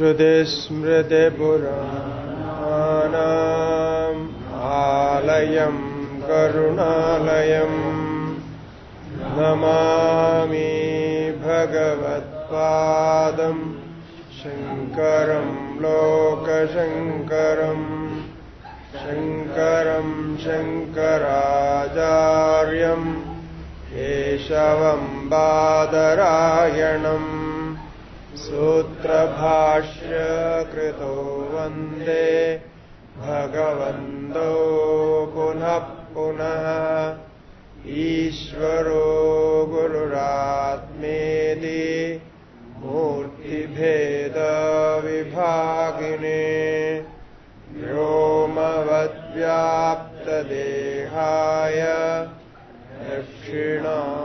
श्रुति स्मृतिपुरम् आना आलयम् करुणालयम् नमामि भगवत्पादम् शङ्करं लोकशङ्करम् शङ्करं शङ्कराचार्यम् एशवम् बादरायणम् सूत्रभाष कृतो वंदे। भगवन्तो पुनः पुनः। ईश्वरो गुरुरात्मेति मूर्तिभेदविभागिने। व्योमवद्व्याप्तदेहाय। दक्षिणामूर्तये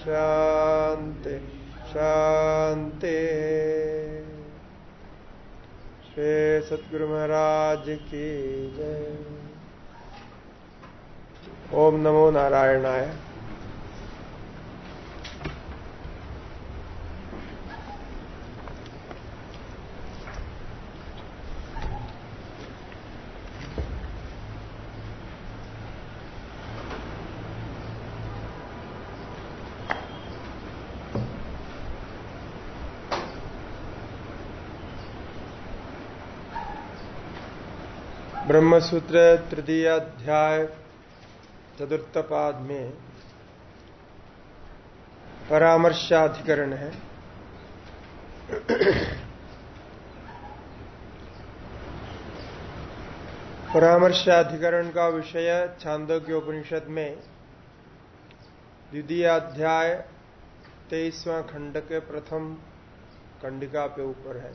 शांति शान्ति श्री सतगुरु महाराज की जय। ओम नमो नारायणाय। ब्रह्मसूत्र तृतीय अध्याय चतुर्थ पाद में परामर्शाधिकरण है। परामर्शाधिकरण का विषय के उपनिषद में द्वितीय अध्याय तेईसवां खंड के प्रथम खंडिका पे ऊपर है,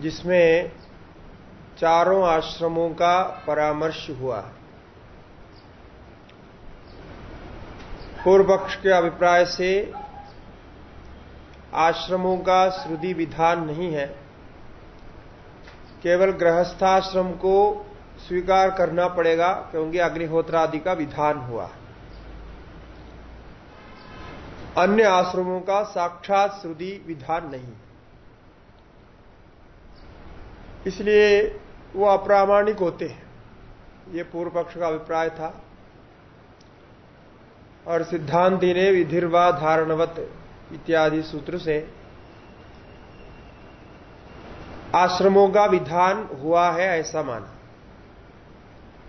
जिसमें चारों आश्रमों का परामर्श हुआ है। पूर्व पक्ष के अभिप्राय से आश्रमों का श्रुति विधान नहीं है। केवल गृहस्थाश्रम को स्वीकार करना पड़ेगा क्योंकि अग्निहोत्र आदि का विधान हुआ अन्य आश्रमों का साक्षात श्रुति विधान नहीं। इसलिए वो अप्रामाणिक होते हैं। ये पूर्व पक्ष का अभिप्राय था। और सिद्धांति ने विधिर्वा धारणवत इत्यादि सूत्र से आश्रमों का विधान हुआ है ऐसा माना।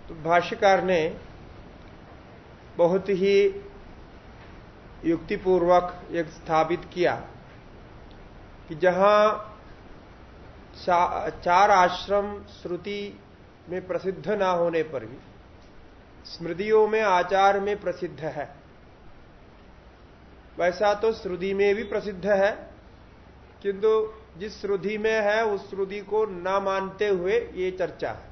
तो भाष्यकार ने बहुत ही युक्तिपूर्वक एक स्थापित किया कि जहाँ चार आश्रम श्रुति में प्रसिद्ध ना होने पर भी, स्मृतियों में आचार में प्रसिद्ध है। वैसा तो श्रुति में भी प्रसिद्ध है, किंतु जिस श्रुति में है, उस श्रुति को ना मानते हुए ये चर्चा है।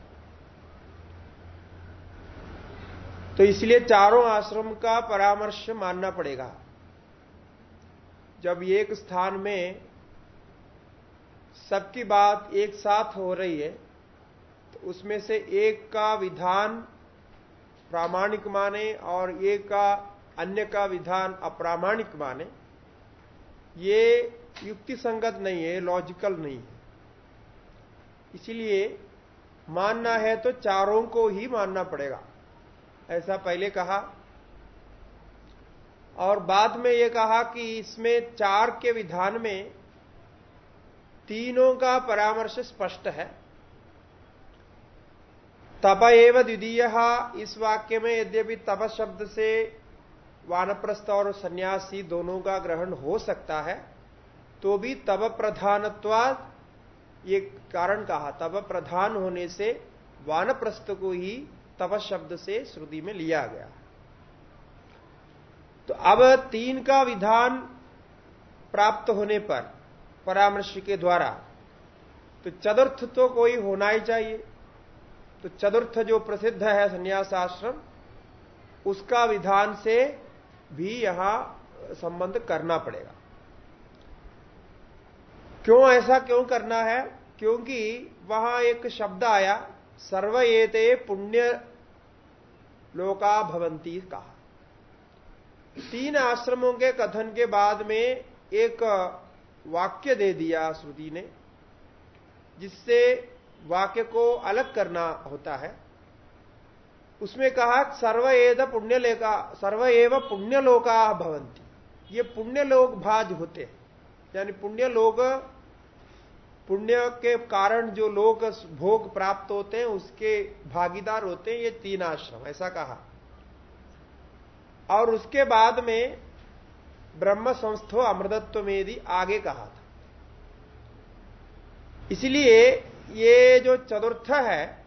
तो इसलिए चारों आश्रम का परामर्श मानना पड़ेगा। जब एक स्थान में सबकी बात एक साथ हो रही है तो उसमें से एक का विधान प्रामाणिक माने और एक का अन्य का विधान अप्रामाणिक माने। ये युक्ति संगत नहीं है, लॉजिकल नहीं है। इसीलिए मानना है तो चारों को ही मानना पड़ेगा। ऐसा पहले कहा। और बाद में यह कहा कि इसमें चार के विधान में तीनों का परामर्श स्पष्ट है। तप एव द्वितीय, इस वाक्य में यद्यपि तप शब्द से वानप्रस्थ और सन्यासी दोनों का ग्रहण हो सकता है तो भी तप प्रधानत्वाद ये कारण कहा, तप प्रधान होने से वानप्रस्थ को ही तप शब्द से श्रुति में लिया गया। तो अब तीन का विधान प्राप्त होने पर परामर्श के द्वारा। तो चतुर्थ तो कोई होना ही चाहिए। तो चतुर्थ जो प्रसिद्ध है संन्यास आश्रम उसका विधान से भी यहाँ संबंध करना पड़ेगा। क्यों ऐसा क्यों करना है? क्योंकि वहाँ एक शब्द आया सर्वएते पुण्य लोका भवंती कहा। तीन आश्रमों के कथन के बाद में एक वाक्य दे दिया श्रुति ने, जिससे वाक्य को अलग करना होता है। उसमें कहा, सर्व एद पुण्य लेखा सर्व एव पुण्य लोका भवंती ये पुण्य लोग भाज होते हैं। यानी पुण्य लोग पुण्य के कारण जो लोग भोग प्राप्त होते हैं, उसके भागीदार होते हैं, ये तीन आश्रम, ऐसा कहा। और उसके बाद में ब्रह्म संस्थो अमृतत्व में आगे कहा था। इसलिए ये जो चतुर्थ है,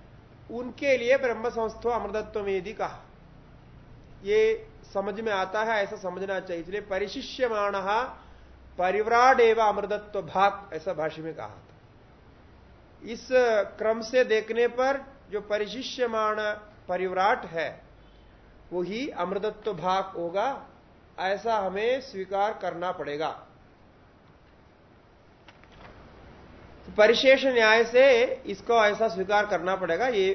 उनके लिए ब्रह्म संस्थो अमृतत्व में कहा। ये समझ में आता है, ऐसा समझना चाहिए। इसलिए परिशिष्यमाण परिव्राड एवं अमृतत्व भाग ऐसा भाष्य में कहा था। इस क्रम से देखने पर जो परिशिष्यमाण परिव्राट है, वही अमृतत्व भाग होगा। ऐसा हमें स्वीकार करना पड़ेगा। तो परिशेष न्याय से इसको ऐसा स्वीकार करना पड़ेगा, ये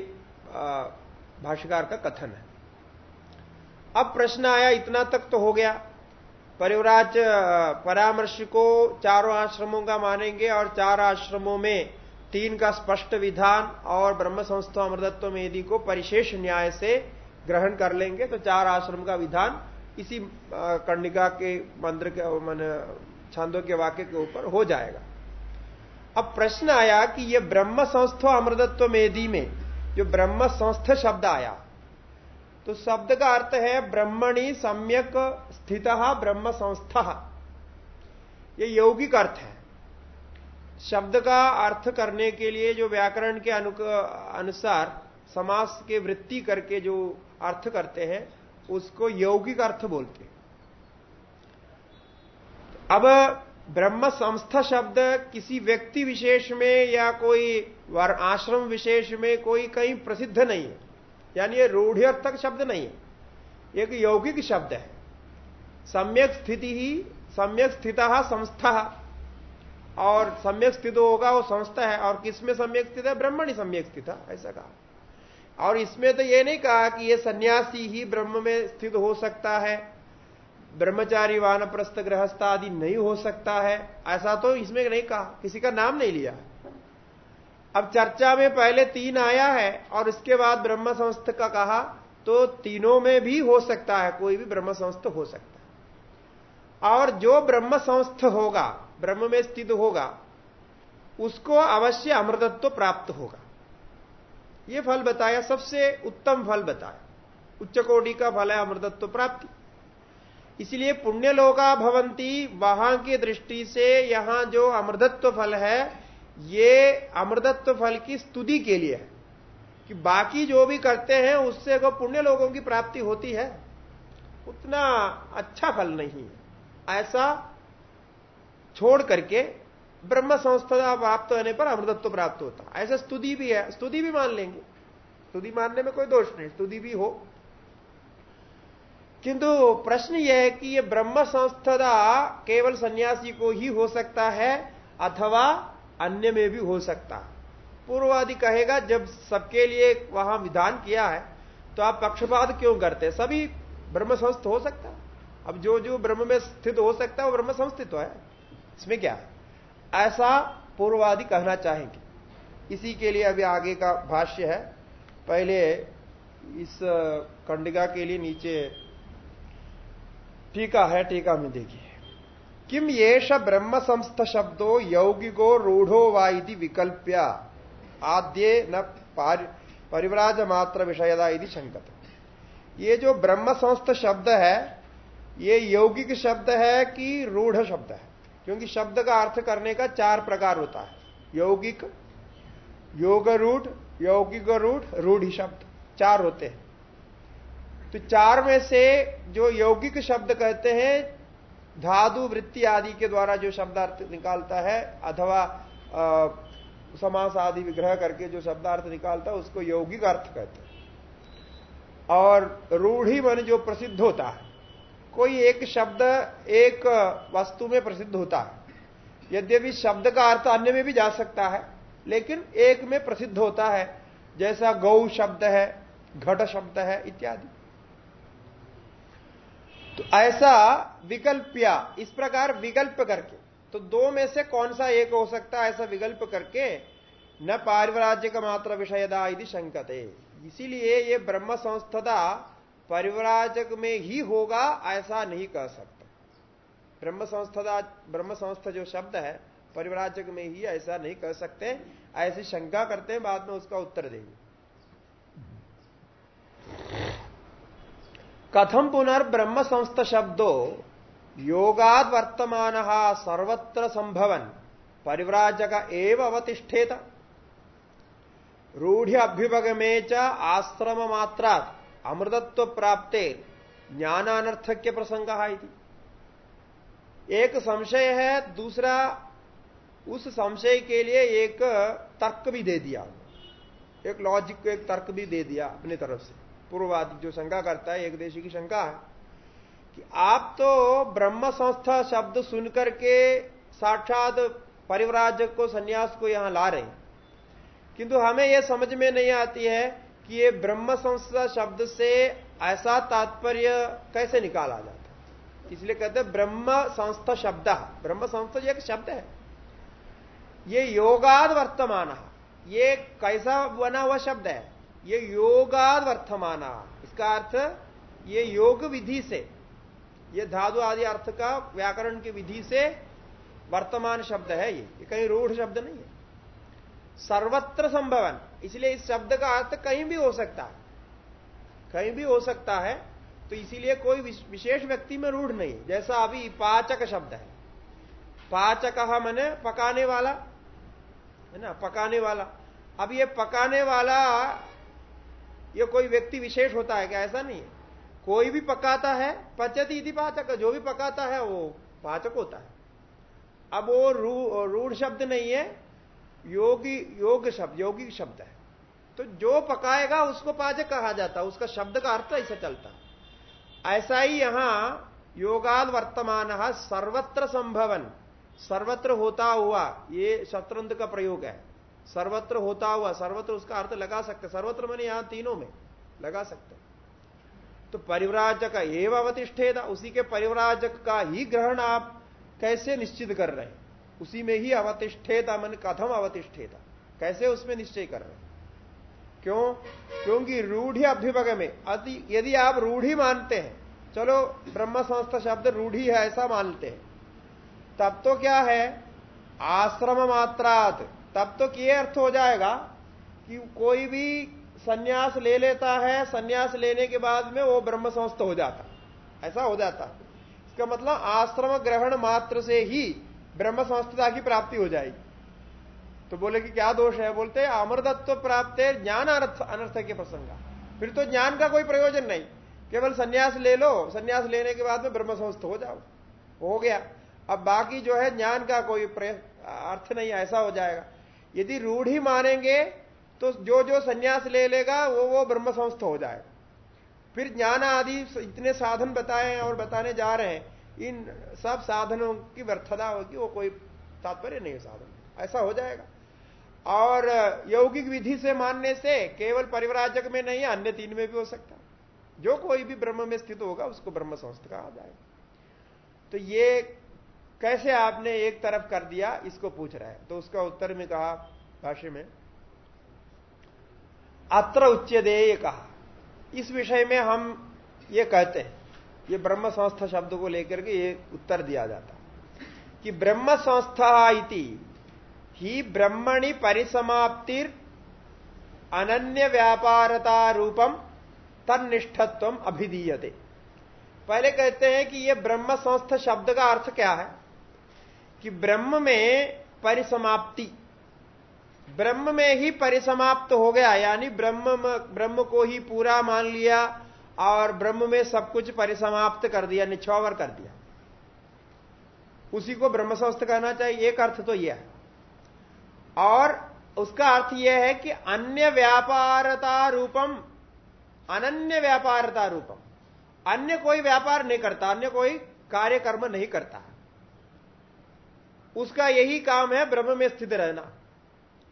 भाष्यकार का कथन है। अब प्रश्न आया, इतना तक तो हो गया। परिवराज परामर्श को चारों आश्रमों का मानेंगे और चार आश्रमों में तीन का स्पष्ट विधान और ब्रह्म संस्था अमृतत्व मेदी को परिशेष न्याय से ग्रहण कर लेंगे तो चार आश्रम का विधान इसी कर्णिका के मंत्र के, मन छांदों के वाक्य के ऊपर हो जाएगा। अब प्रश्न आया कि यह ब्रह्म संस्थ अमृतत्व मेदी में, जो ब्रह्म संस्थ शब्द आया तो शब्द का अर्थ है ब्रह्मणी सम्यक स्थित, ब्रह्म संस्था। ये यौगिक अर्थ है। शब्द का अर्थ करने के लिए जो व्याकरण के अनुसार समास के वृत्ति करके जो अर्थ करते हैं उसको यौगिक अर्थ बोलते हैं। अब ब्रह्म संस्था शब्द किसी व्यक्ति विशेष में या कोई आश्रम विशेष में कोई कहीं प्रसिद्ध नहीं है। यानी ये रूढ़ियर्थक शब्द नहीं है। एक यौगिक शब्द है। सम्यक स्थिति ही सम्यक स्थित संस्था। और सम्यक स्थित होगा वो संस्था है। और किसमें सम्यक स्थित है? ब्रह्मणी सम्यक स्थित, ऐसा कहा। और इसमें तो ये नहीं कहा कि ये सन्यासी ही ब्रह्म में स्थित हो सकता है, ब्रह्मचारी, वानप्रस्थ, गृहस्थ आदि नहीं हो सकता है। ऐसा तो इसमें नहीं कहा, किसी का नाम नहीं लिया। अब चर्चा में पहले तीन आया है, और इसके बाद ब्रह्म संस्थ का कहा तो तीनों में भी हो सकता है, कोई भी ब्रह्म संस्थ हो सकता है। और जो ब्रह्म संस्थ होगा, ब्रह्म में स्थित होगा, उसको अवश्य अमृतत्व प्राप्त होगा। ये फल बताया, सबसे उत्तम फल बताया। उच्च कोटि का फल है अमृतत्व प्राप्ति। इसलिए पुण्य लोका भवंती वहाँ की दृष्टि से यहाँ जो अमृतत्व फल है, ये अमृतत्व फल की स्तुति के लिए है। कि बाकी जो भी करते हैं, उससे को पुण्य लोगों की प्राप्ति होती है, उतना अच्छा फल नहीं है। ऐसा छोड़ करके ब्रह्म संस्था प्राप्त होने पर अमृतत्व प्राप्त होता है। ऐसा स्तुति भी है। स्तुति भी मान लेंगे। स्तुति मानने में कोई दोष नहीं। स्तुति भी हो। किंतु प्रश्न यह है कि यह ब्रह्म संस्था केवल सन्यासी को ही हो सकता है, अथवा अन्य में भी हो सकता है। पूर्ववादी कहेगा, जब सबके लिए वहाँ विधान किया है तो आप पक्षपात क्यों करते हैं? सभी ब्रह्म संस्थ हो सकता अब जो जो ब्रह्म में स्थित हो सकता है, वो ब्रह्म संस्थित है। इसमें क्या है? ऐसा पूर्ववादी कहना चाहेंगे। इसी के लिए अभी आगे का भाष्य है। पहले इस कंडिका के लिए नीचे टीका है, टीका में देखिए। किम येष ब्रह्म संस्थ शब्दो यौगिको रूढ़ो वा विकल्प्य। आद्य न परिव्राज मात्र विषयदा यदि शंकत ये जो ब्रह्म संस्थ शब्द है, ये यौगिक शब्द है कि रूढ़ शब्द है? क्योंकि शब्द का अर्थ करने का चार प्रकार होता है। यौगिक योग रूढ़ यौगिक रूढ़ रूढ़ी शब्द। चार होते हैं। तो चार में से जो यौगिक शब्द कहते हैं, धातु, वृत्ति आदि के द्वारा जो शब्दार्थ निकालता है, अथवा समास आदि विग्रह करके जो शब्दार्थ निकालता है, उसको यौगिक अर्थ कहते हैं। और रूढ़ी मन जो प्रसिद्ध होता है कोई एक शब्द, एक वस्तु में प्रसिद्ध होता है। यद्यपि शब्द का अर्थ अन्य में भी जा सकता है, लेकिन एक में प्रसिद्ध होता है, जैसा गौ शब्द है, घट शब्द है, इत्यादि। तो ऐसा विकल्पिया, इस प्रकार विकल्प करके तो दो में से कौन सा एक हो सकता है, ऐसा विकल्प करके, न पारिवराज्य का मात्र विषयदा यदि शंकते। इसीलिए ये ब्रह्म संस्थता परिवराजक में ही होगा, ऐसा नहीं कह सकता। ब्रह्म संस्था ब्रह्म संस्था जो शब्द है, परिवराजक में ही ऐसा नहीं कह सकते। ऐसी शंका करते हैं, बाद में उसका उत्तर देंगे। कथम पुनर्ब्रह्म संस्थ शब्दो, योगाद वर्तमान सर्वत्र संभवन, परिवराजक एव अवतिष्ठेत। रूढ़ अभ्युभग में च आश्रम मात्रा अमृतत्व प्राप्ते ज्ञानानर्थक्य प्रसंग एक संशय है, दूसरा उस संशय के लिए एक तर्क भी दे दिया। एक लॉजिक को एक तर्क भी दे दिया अपनी तरफ़ से। पूर्ववादी जो शंका करता है, एक देशी की शंका है कि आप तो ब्रह्म संस्था शब्द सुनकर के साक्षात परिवराजक को, सन्यास को यहाँ ला रहे हैं। किंतु हमें यह समझ में नहीं आती है कि ये ब्रह्म संस्था शब्द से ऐसा तात्पर्य कैसे निकाला जाता इसलिए कहते हैं ब्रह्म संस्था शब्द। ब्रह्म संस्था एक शब्द है। ये योगाद वर्तमान। ये कैसा बना हुआ शब्द है? ये योगाद वर्तमान। इसका अर्थ ये योग विधि से, ये धातु आदि अर्थ का व्याकरण की विधि से वर्तमान शब्द है ये। ये कहीं रूढ़ शब्द नहीं है। सर्वत्र संभवन। इसलिए इस शब्द का अर्थ कहीं भी हो सकता है। कहीं भी हो सकता है तो इसीलिए कोई विशेष व्यक्ति में रूढ़ नहीं जैसा अभी पाचक शब्द है। पाचक मैंने पकाने वाला, है ना? पकाने वाला। अब ये पकाने वाला, ये कोई व्यक्ति विशेष होता है क्या? ऐसा नहीं है। कोई भी पकाता है, पचती यदि पाचक। जो भी पकाता है, वो पाचक होता है। अब वो रूढ़ शब्द नहीं है। योगी, योग शब्द, योगी शब्द है। तो जो पकाएगा उसको पाचक कहा जाता है, उसका शब्द का अर्थ ऐसा चलता ऐसा ही यहाँ योगाद वर्तमान सर्वत्र संभवन, सर्वत्र होता हुआ, ये शत्रंत का प्रयोग है। सर्वत्र होता हुआ, सर्वत्र उसका अर्थ लगा सकते, सर्वत्र मैंने यहाँ तीनों में लगा सकते। तो परिवराजक एवं अवतिष्ठे था उसी के परिवराजक का ही ग्रहण आप कैसे निश्चित कर रहे हैं? उसी में ही अवतिष्ठेता मन कथम अवतिष्ठेता। कैसे उसमें निश्चय कर रहे क्यों? क्योंकि रूढ़ी अभ्युपग में यदि आप रूढ़ी मानते हैं, चलो, ब्रह्म संस्था शब्द रूढ़ी है, ऐसा मानते हैं। तब तो क्या है? आश्रम मात्रात। तब तो ये अर्थ हो जाएगा कि कोई भी सन्यास ले लेता है, सन्यास लेने के बाद में वो ब्रह्म संस्थ हो जाता। ऐसा हो जाता। इसका मतलब आश्रम ग्रहण मात्र से ही ब्रह्म संस्थता की प्राप्ति हो जाएगी। तो बोले कि क्या दोष है? बोलते अमृतत्व प्राप्त ज्ञान अर्थ अनर्थ के प्रसंग। फिर तो ज्ञान का कोई प्रयोजन नहीं। केवल सन्यास ले लो, सन्यास लेने के बाद में ब्रह्म संस्थ हो जाओ। हो गया। अब बाकी जो है, ज्ञान का कोई अर्थ नहीं, ऐसा हो जाएगा। यदि रूढ़ी मानेंगे तो जो जो सन्यास ले लेगा, वो वो ब्रह्म संस्थ हो जाएगा फिर ज्ञान आदि इतने साधन बताए और बताने जा रहे हैं। इन सब साधनों की व्यर्थता होगी, वो कोई तात्पर्य नहीं है साधन। ऐसा हो जाएगा। और यौगिक विधि से मानने से केवल परिवराजक में नहीं, अन्य तीन में भी हो सकता। जो कोई भी ब्रह्म में स्थित होगा, उसको ब्रह्म संस्थ कहा जाएगा। तो ये कैसे आपने एक तरफ़ कर दिया, इसको पूछ रहा है। तो उसका उत्तर में कहा, भाष्य में, अत्र उच्चदेय कहा। इस विषय में हम ये कहते हैं। ये ब्रह्म संस्था शब्द को लेकर के ये उत्तर दिया जाता कि ब्रह्म संस्था इति, ही ब्रह्मणि परिसमाप्तिर अनन्य व्यापारता रूपम तनिष्ठत्व अभिधीयते। पहले कहते हैं कि यह ब्रह्म संस्थ शब्द का अर्थ क्या है? कि ब्रह्म में परिसमाप्ति, ब्रह्म में ही परिसमाप्त हो गया, यानी ब्रह्म ब्रह्म को ही पूरा मान लिया और ब्रह्म में सब कुछ परिसमाप्त कर दिया, निछावर कर दिया। उसी को ब्रह्म स्वस्थ कहना चाहिए, एक अर्थ तो यह है। और उसका अर्थ यह है कि अन्य व्यापारता रूपम, अनन्य व्यापारता रूपम। अन्य कोई व्यापार नहीं करता, अन्य कोई कार्य कर्म नहीं करता। उसका यही काम है ब्रह्म में स्थित रहना।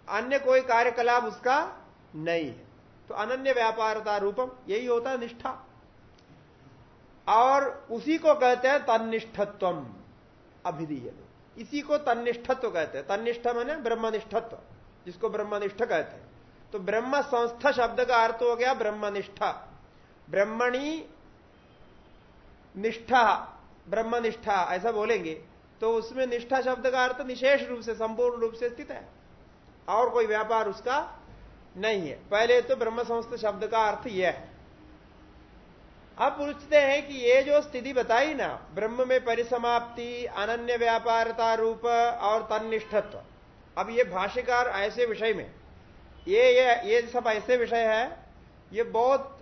अन्य कोई कार्यकलाप उसका नहीं है। तो अनन्य व्यापारता रूपम, यही होता है निष्ठा। और उसी को कहते हैं तनिष्ठत्व अभिधीय इसी को तनिष्ठत्व कहते हैं। तनिष्ठ मैंने ब्रह्मनिष्ठत्व, जिसको ब्रह्मनिष्ठ कहते हैं। तो ब्रह्म संस्था शब्द का अर्थ हो गया ब्रह्मनिष्ठा। ब्रह्मणी निष्ठा, ब्रह्मनिष्ठा, ऐसा बोलेंगे। तो उसमें निष्ठा शब्द का अर्थ निशेष रूप से, संपूर्ण रूप से स्थित है। और कोई व्यापार उसका नहीं है। पहले तो ब्रह्म संस्थ शब्द का अर्थ यह है। अब पूछते हैं कि ये जो स्थिति बताई ना, ब्रह्म में परिसमाप्ति, अनन्य व्यापारता रूप और तनिष्ठत्व अब ये भाष्यकार ऐसे विषय में, ये ये ये सब ऐसे विषय है, ये बहुत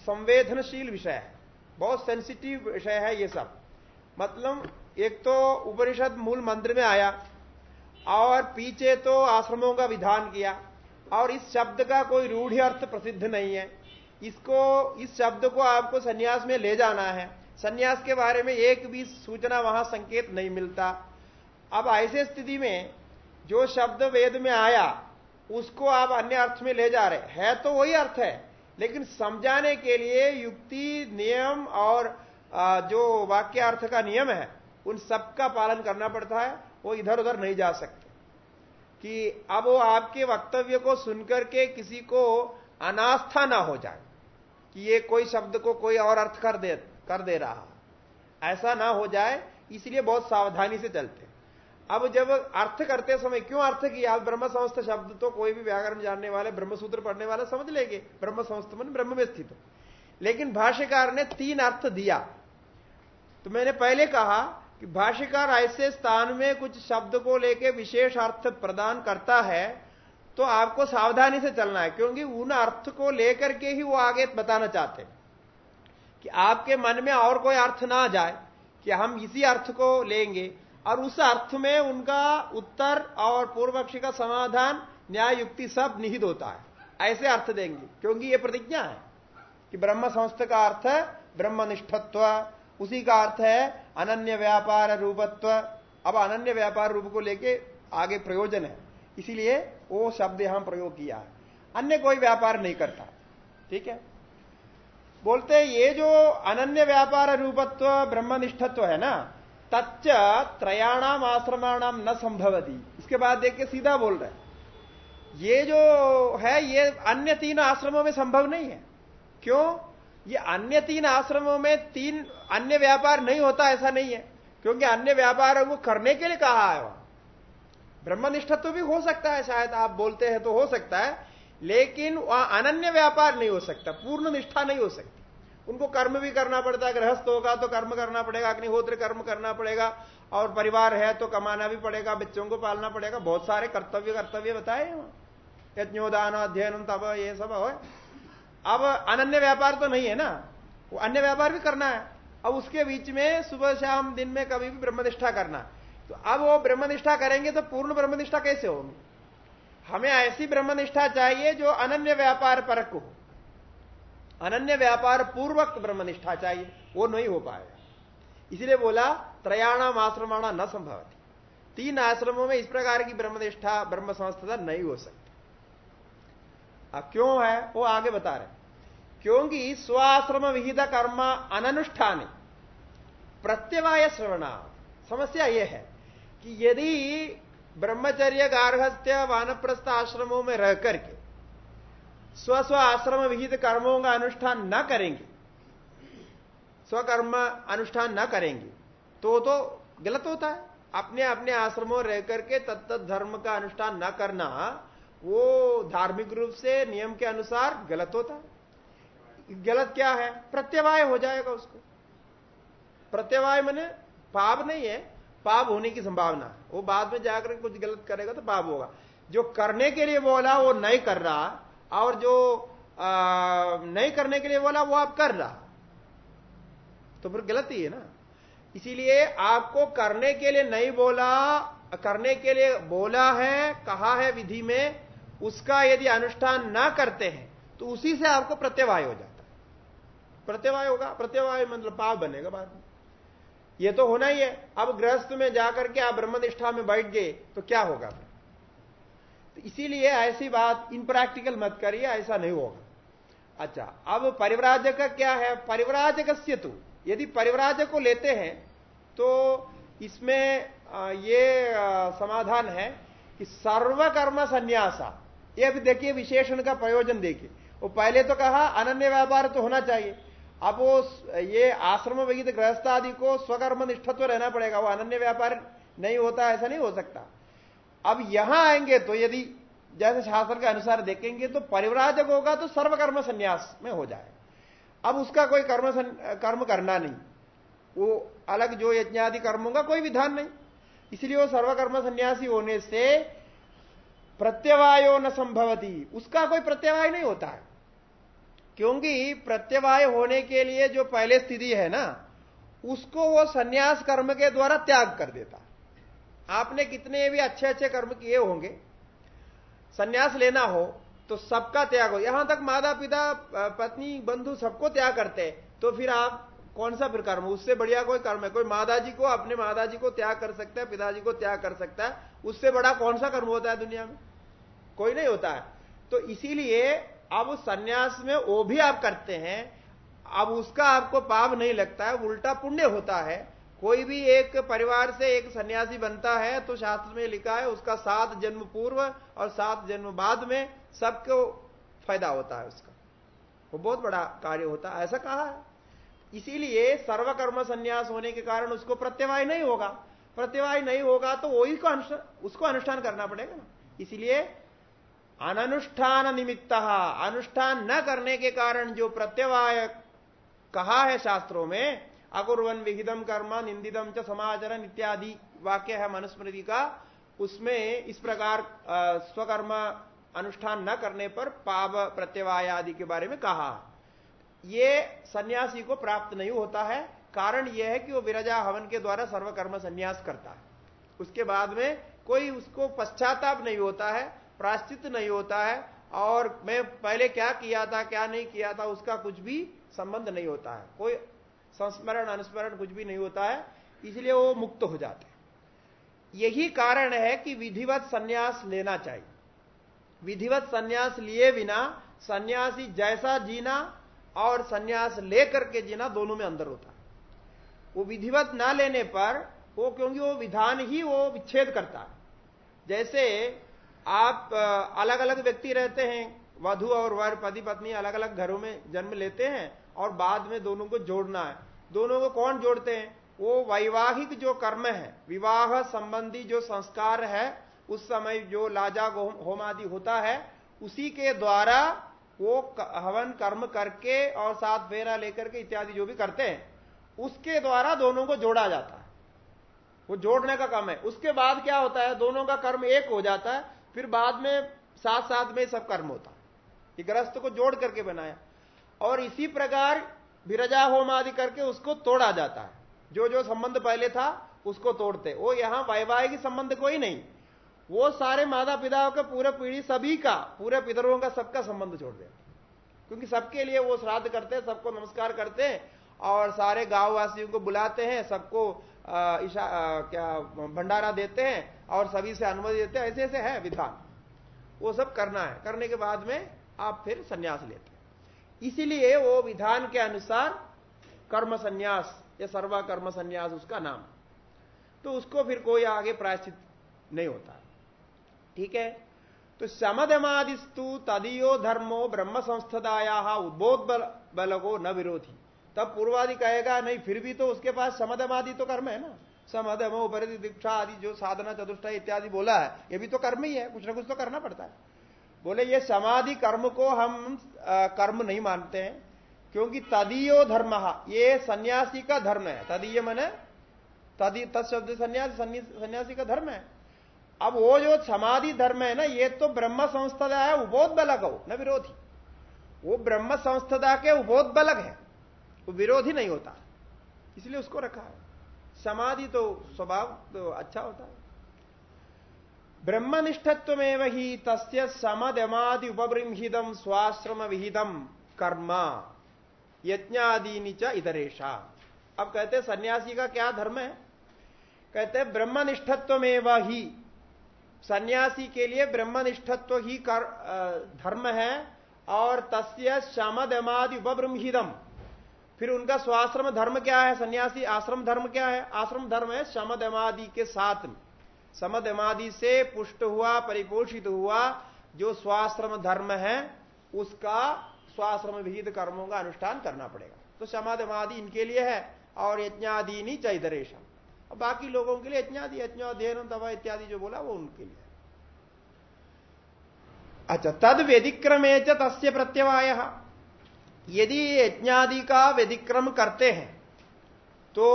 संवेदनशील विषय है, बहुत सेंसिटिव विषय है ये सब। मतलब एक तो उपनिषद मूल मंत्र में आया, और पीछे तो आश्रमों का विधान किया और इस शब्द का कोई रूढ़ अर्थ प्रसिद्ध नहीं है। इसको, इस शब्द को आपको सन्यास में ले जाना है। सन्यास के बारे में एक भी सूचना वहाँ संकेत नहीं मिलता। अब ऐसे स्थिति में जो शब्द वेद में आया, उसको आप अन्य अर्थ में ले जा रहे है। तो वही अर्थ है, लेकिन समझाने के लिए युक्ति, नियम और जो वाक्य अर्थ का नियम है, उन सबका पालन करना पड़ता है, वो इधर उधर नहीं जा सकते। कि अब वो आपके वक्तव्य को सुनकर के किसी को अनास्था ना हो जाए, कि ये कोई शब्द को कोई और अर्थ कर दे कर दे रहा। ऐसा ना हो जाए, इसलिए बहुत सावधानी से चलते। अब जब अर्थ करते समय, क्यों अर्थ किया? ब्रह्म संस्थ शब्द तो कोई भी व्याकरण जानने वाले, ब्रह्मसूत्र पढ़ने वाले समझ लेंगे। ब्रह्म संस्थ मन ब्रह्म में स्थित लेकिन भाष्यकार ने तीन अर्थ दिया। तो मैंने पहले कहा कि भाष्यकार ऐसे स्थान में कुछ शब्द को लेकर विशेष अर्थ प्रदान करता है तो आपको सावधानी से चलना है, क्योंकि उन अर्थ को लेकर के ही वो आगे बताना चाहते हैं कि आपके मन में और कोई अर्थ ना जाए कि हम इसी अर्थ को लेंगे, और उस अर्थ में उनका उत्तर और पूर्व पक्षी का समाधान, न्याय, युक्ति सब निहित होता है। ऐसे अर्थ देंगे, क्योंकि ये प्रतिज्ञा है कि ब्रह्म संस्थ का अर्थ ब्रह्मनिष्ठत्व उसी का अर्थ है अनन्य व्यापार रूपत्व। अब अनन्य व्यापार रूप को लेके आगे प्रयोजन है। इसीलिए वो शब्द यहाँ प्रयोग किया है। अन्य कोई व्यापार नहीं करता। ठीक है? बोलते ये जो अनन्य व्यापार रूपत्व ब्रह्मनिष्ठत्व है ना, तच्च त्रयाणाम आश्रमाणाम न संभवती। इसके बाद देख के सीधा बोल रहे ये जो है, ये अन्य तीन आश्रमों में संभव नहीं है। क्यों? ये अन्य तीन आश्रमों में तीन अन्य व्यापार नहीं होता, ऐसा नहीं है। क्योंकि अन्य व्यापार को करने के लिए कहा है वहाँ। ब्रह्मनिष्ठत्व भी हो सकता है, शायद आप बोलते हैं तो हो सकता है, लेकिन वहाँ अनन्य व्यापार नहीं हो सकता, पूर्ण निष्ठा नहीं हो सकती। उनको कर्म भी करना पड़ता है, गृहस्थ होगा तो कर्म करना पड़ेगा, अग्निहोत्र कर्म करना पड़ेगा, और परिवार है तो कमाना भी पड़ेगा, बच्चों को पालना पड़ेगा, बहुत सारे कर्तव्य कर्तव्य बताए यज्ञोदान अध्ययन तब ये सब हो अब अनन्य व्यापार तो नहीं है ना? वो अन्य व्यापार भी करना है। अब उसके बीच में सुबह शाम दिन में कभी भी ब्रह्मनिष्ठा करना। तो अब वो ब्रह्मनिष्ठा करेंगे तो पूर्ण ब्रह्मनिष्ठा कैसे होगी? हमें ऐसी ब्रह्मनिष्ठा चाहिए जो अनन्य व्यापार परक हो। अनन्य व्यापार पूर्वक ब्रह्मनिष्ठा चाहिए। वो नहीं हो पाएगा। इसलिए बोला, त्रयाणाम आश्रमाणा न संभव तीन आश्रमों में इस प्रकार की ब्रह्मनिष्ठा ब्रह्म संस्था नहीं हो सकती। क्यों है? वो आगे बता रहे क्योंकि स्वाश्रम विहित कर्म अननुष्ठान। प्रत्यवाय श्रवणा समस्या यह है कि यदि ब्रह्मचर्य गार्हस्थ्य वानप्रस्थ आश्रमों में रह करके स्व स्व आश्रम विहित कर्मों का अनुष्ठान न करेंगे, स्वकर्म अनुष्ठान न करेंगे तो तो गलत होता है। अपने अपने आश्रमों रह करके तत्त धर्म का अनुष्ठान न करना वो धार्मिक रूप से नियम के अनुसार गलत होता है। गलत क्या है? प्रत्यवाय हो जाएगा उसको। प्रत्यवाय मैंने पाप नहीं है पाप होने की संभावना है। वो बाद में जाकर कुछ गलत करेगा तो पाप होगा। जो करने के लिए बोला वो नहीं कर रहा और जो आ, नहीं करने के लिए बोला वो आप कर रहा। तो फिर गलत ही है ना। इसीलिए आपको करने के लिए नहीं बोला करने के लिए बोला है कहा है विधि में उसका यदि अनुष्ठान ना करते हैं तो उसी से आपको प्रत्यवाय हो जाता है। प्रत्यवाय होगा, प्रत्यवाय मतलब पाप बनेगा बाद में। ये तो होना ही है। अब गृहस्थ में जाकर के आप ब्रह्मनिष्ठा में बैठ गए तो क्या होगा तो इसीलिए ऐसी बात इनप्रैक्टिकल मत करिए, ऐसा नहीं होगा। अच्छा अब परिवराजक क्या है? परिव्राजक तु। यदि परिवराजक को लेते हैं तो इसमें ये समाधान है कि सर्वकर्म संन्यासा ये अभी देखिए विशेषण का प्रयोजन देखिए। वो पहले तो कहा, अनन्य व्यापार तो होना चाहिए। अब वो ये आश्रम विहित गृहस्थ आदि को स्वकर्म निष्ठत्व रहना पड़ेगा, वो अनन्य व्यापार नहीं होता, ऐसा नहीं हो सकता। अब यहाँ आएँगे तो यदि जैसे शास्त्र के अनुसार देखेंगे तो परिवराजक होगा तो सर्वकर्म संन्यास में हो जाए। अब उसका कोई कर्म कर्म करना नहीं। वो अलग जो यज्ञादि कर्म होगा, कोई विधान नहीं। इसलिए वो सर्वकर्म सन्यासी होने से प्रत्यवायो न संभवती। उसका कोई प्रत्यवाय नहीं होता है। क्योंकि प्रत्यवाय होने के लिए जो पहले स्थिति है ना, उसको वो सन्यास कर्म के द्वारा त्याग कर देता। आपने कितने भी अच्छे अच्छे कर्म किए होंगे, सन्यास लेना हो तो सबका त्याग हो। यहाँ तक माता पिता पत्नी, बंधु सबको त्याग करते तो फिर आप, कौन सा फिर कर्म? उससे बढ़िया कोई कर्म है? कोई मादाजी को, अपने मादाजी को त्याग कर सकता है, पिताजी को त्याग कर सकता है। उससे बड़ा कौन सा कर्म होता है दुनिया में? कोई नहीं होता है। तो इसीलिए अब संन्यास में वो भी आप करते हैं, अब उसका आपको पाप नहीं लगता है, उल्टा पुण्य होता है। कोई भी एक परिवार से एक सन्यासी बनता है तो शास्त्र में लिखा है, उसका सात जन्म पूर्व और सात जन्म बाद में सबको फ़ायदा होता है उसका। वो बहुत बड़ा कार्य होता है, ऐसा कहा है। इसीलिए सर्वकर्म संन्यास होने के कारण उसको प्रत्यवाय नहीं होगा। प्रत्यवाय नहीं होगा तो वही को अनुष्ठान उसको अनुष्ठान करना पड़ेगा ना। इसलिए अनुष्ठान निमित्त अनुष्ठान न करने के कारण जो प्रत्यवाय कहा है शास्त्रों में, अकुर्वन विहिदम कर्म निंदिदम च समाचरण इत्यादि वाक्य है मनुस्मृति का, उसमें इस प्रकार स्वकर्म अनुष्ठान न करने पर पाप प्रत्यवाय आदि के बारे में कहा। ये सन्यासी को प्राप्त नहीं होता है, कारण यह है कि वो विरजा हवन के द्वारा सर्वकर्म संन्यास करता है। उसके बाद में कोई उसको पश्चाताप नहीं होता है प्राश्चित नहीं होता है, और मैं पहले क्या किया था, क्या नहीं किया था, उसका कुछ भी संबंध नहीं होता है। कोई संस्मरण, अनुस्मरण कुछ भी नहीं होता है, इसलिए वो मुक्त हो जाते यही कारण है कि विधिवत संन्यास लेना चाहिए। विधिवत संन्यास लिए बिना सन्यासी जैसा जीना और सन्यास लेकर के जीना दोनों में अंदर होता है। वो विधिवत ना लेने पर वो, क्योंकि वो विधान ही वो विच्छेद करता है। जैसे आप अलग अलग व्यक्ति रहते हैं, वधु और वर, पति पत्नी अलग अलग घरों में जन्म लेते हैं और बाद में दोनों को जोड़ना है। दोनों को कौन जोड़ते हैं? वो वैवाहिक जो कर्म है, विवाह संबंधी जो संस्कार है, उस समय जो लाजा होम आदि होता है, उसी के द्वारा वो हवन कर्म करके और साथ फेरा लेकर के इत्यादि जो भी करते हैं, उसके द्वारा दोनों को जोड़ा जाता है। वो जोड़ने का काम है। उसके बाद क्या होता है? दोनों का कर्म एक हो जाता है। फिर बाद में साथ साथ में सब कर्म होता। है ग्रस्त को जोड़ करके बनाया। और इसी प्रकार विरजा होम आदि करके उसको तोड़ा जाता है। जो जो संबंध पहले था, उसको तोड़ते। वो यहाँ वैवाहिक संबंध कोई नहीं। वो सारे माता पिता का पूरे पीढ़ी सभी का, पूरे पितरों का सबका संबंध छोड़ देते क्योंकि सबके लिए वो श्राद्ध करते हैं, सबको नमस्कार करते हैं और सारे गाँव वासियों को बुलाते हैं, सबको ईशा क्या भंडारा देते हैं और सभी से अनुमति देते हैं। ऐसे ऐसे है विधान। वो सब करना है। करने के बाद में आप फिर संन्यास लेते हैं। इसीलिए वो विधान के अनुसार कर्म संन्यास या सर्वा कर्म संन्यास उसका नाम। तो उसको फिर कोई आगे प्रायश्चित नहीं होता। ठीक है? तो समदमादिस्तु तदीयो धर्मो ब्रह्म संस्थदाया उद्बोध बल, बल को न विरोधी। तब पूर्वादि कहेगा नहीं फिर भी तो उसके पास समदमादि तो कर्म है ना? समदम उपरिधि दीक्षा आदि जो साधना चतुष्टा इत्यादि बोला है ये भी तो कर्म ही है कुछ ना कुछ तो करना पड़ता है। बोले ये समाधि कर्म को हम आ, कर्म नहीं मानते हैं क्योंकि तदीयो धर्म ये सन्यासी का धर्म है। तदीय मन तदी तत्शब्द सन्यासी सन्यासी का धर्म है। अब वो जो समाधि धर्म है ना ये तो ब्रह्म संस्था है उबोध बलक हो न विरोधी। वो ब्रह्म संस्था के उबोध बलक है। वो विरोधी नहीं होता। इसलिए उसको रखा है। समाधि तो स्वभाव तो अच्छा होता है। ब्रह्मनिष्ठत्व में ही तस्य समदमादि उपबृंहिदम स्वाश्रम विहिदम कर्म। यज्ञादि च इधरेशा अब कहते सन्यासी का क्या धर्म है? कहते ब्रह्मनिष्ठत्व में ही। सन्यासी के लिए ब्रह्मनिष्ठत्व ही कर, धर्म है और तस्य शमदमादि उपब्रह्मिदम फिर उनका स्वाश्रम धर्म क्या है? सन्यासी, आश्रम धर्म क्या है? आश्रम धर्म है शमदमादि के साथ में। समदमादि से पुष्ट हुआ, परिपोषित हुआ, जो स्वाश्रम धर्म है, उसका स्वाश्रम विहित कर्मों का अनुष्ठान करना पड़ेगा। तो समाधमादि इनके लिए है, और यज्ञादि नहीं चैतरेशम। और बाकी लोगों के लिए यज्ञादि, यज्ञोध्ययन दवा इत्यादि जो बोला, वो उनके लिए अच्छा तद व्यतिक्रमे च तस्य प्रत्यवाय। यदि यज्ञादि का व्यतिक्रम करते हैं तो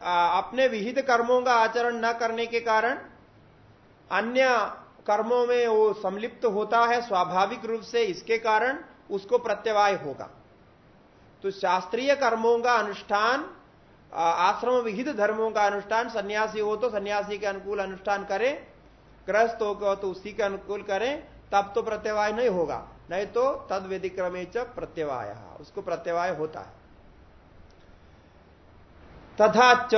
अपने विहित कर्मों का आचरण न करने के कारण अन्य कर्मों में वो संलिप्त होता है, स्वाभाविक रूप से इसके कारण उसको प्रत्यवाय होगा। तो शास्त्रीय कर्मों का अनुष्ठान आश्रम विहित धर्मों का अनुष्ठान, सन्यासी हो तो सन्यासी के अनुकूल अनुष्ठान करें, ग्रस्त हो तो उसी के अनुकूल करें, तब तो प्रत्यवाय नहीं होगा। नहीं तो तद व्यतिक्रमे च प्रत्यवाय। उसको प्रत्यवाय होता है। तथा च,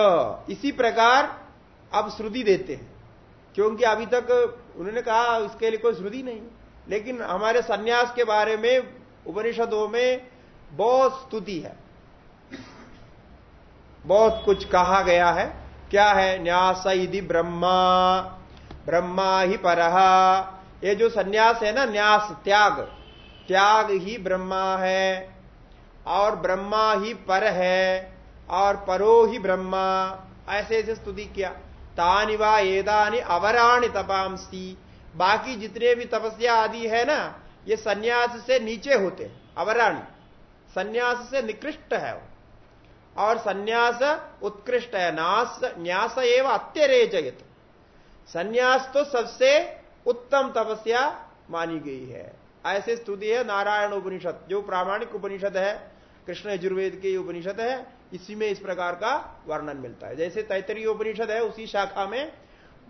इसी प्रकार अब श्रुति देते हैं। क्योंकि अभी तक उन्होंने कहा, इसके लिए कोई श्रुति नहीं। लेकिन हमारे सन्यास के बारे में, उपनिषदों में बहुत स्तुति है। बहुत कुछ कहा गया है। क्या है? न्यास यदि ब्रह्मा। ब्रह्मा ही पर। ये जो सन्यास है ना, न्यास त्याग। त्याग ही ब्रह्मा है, और ब्रह्मा ही पर है, और परो ही ब्रह्मा। ऐसे ऐसे स्तुति किया। तानि वा एदानी अवराणी तपांसी। बाकी जितने भी तपस्या आदि है ना, ये सन्यास से नीचे होते हैं, अवराणी। सन्यास से निकृष्ट है और सन्यास उत्कृष्ट है, नास, न्यास एवं अत्यरेजयत। सन्यास तो सबसे उत्तम तपस्या मानी गई है। ऐसे स्तुति है नारायण उपनिषद, जो प्रामाणिक उपनिषद है, कृष्ण यजुर्वेद के उपनिषद है, इसी में इस प्रकार का वर्णन मिलता है। जैसे तैतरीय उपनिषद है, उसी शाखा में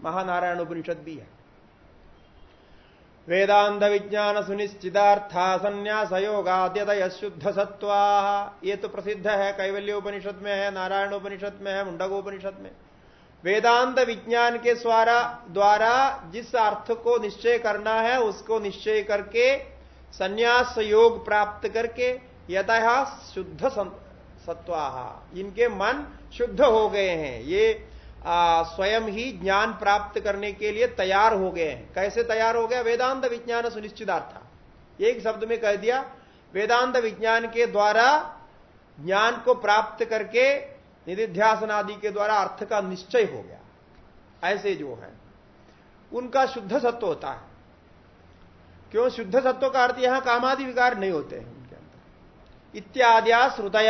महानारायण उपनिषद भी है। वेदांत विज्ञान सुनिश्चितार्था संन्यास योगाद्यतय शुद्ध सत्वा ये तो प्रसिद्ध है, कैवल्य उपनिषद में है, नारायण उपनिषद में है, मुंडक उपनिषद में। वेदांत विज्ञान के द्वारा द्वारा जिस अर्थ को निश्चय करना है उसको निश्चय करके संन्यास योग प्राप्त करके यतः शुद्ध सत्वाहा इनके मन शुद्ध हो गए हैं। ये आ, स्वयं ही ज्ञान प्राप्त करने के लिए तैयार हो गए हैं। कैसे तैयार हो गया? वेदांत विज्ञान सुनिश्चितार्थ। एक शब्द में कह दिया वेदांत विज्ञान के द्वारा ज्ञान को प्राप्त करके निधिध्यासन आदि के द्वारा अर्थ का निश्चय हो गया। ऐसे जो है, उनका शुद्ध सत्व होता है। क्यों? शुद्ध सत्व का अर्थ यहाँ कामादि विकार नहीं होते हैं उनके अंदर। इत्याद्या श्रुतय।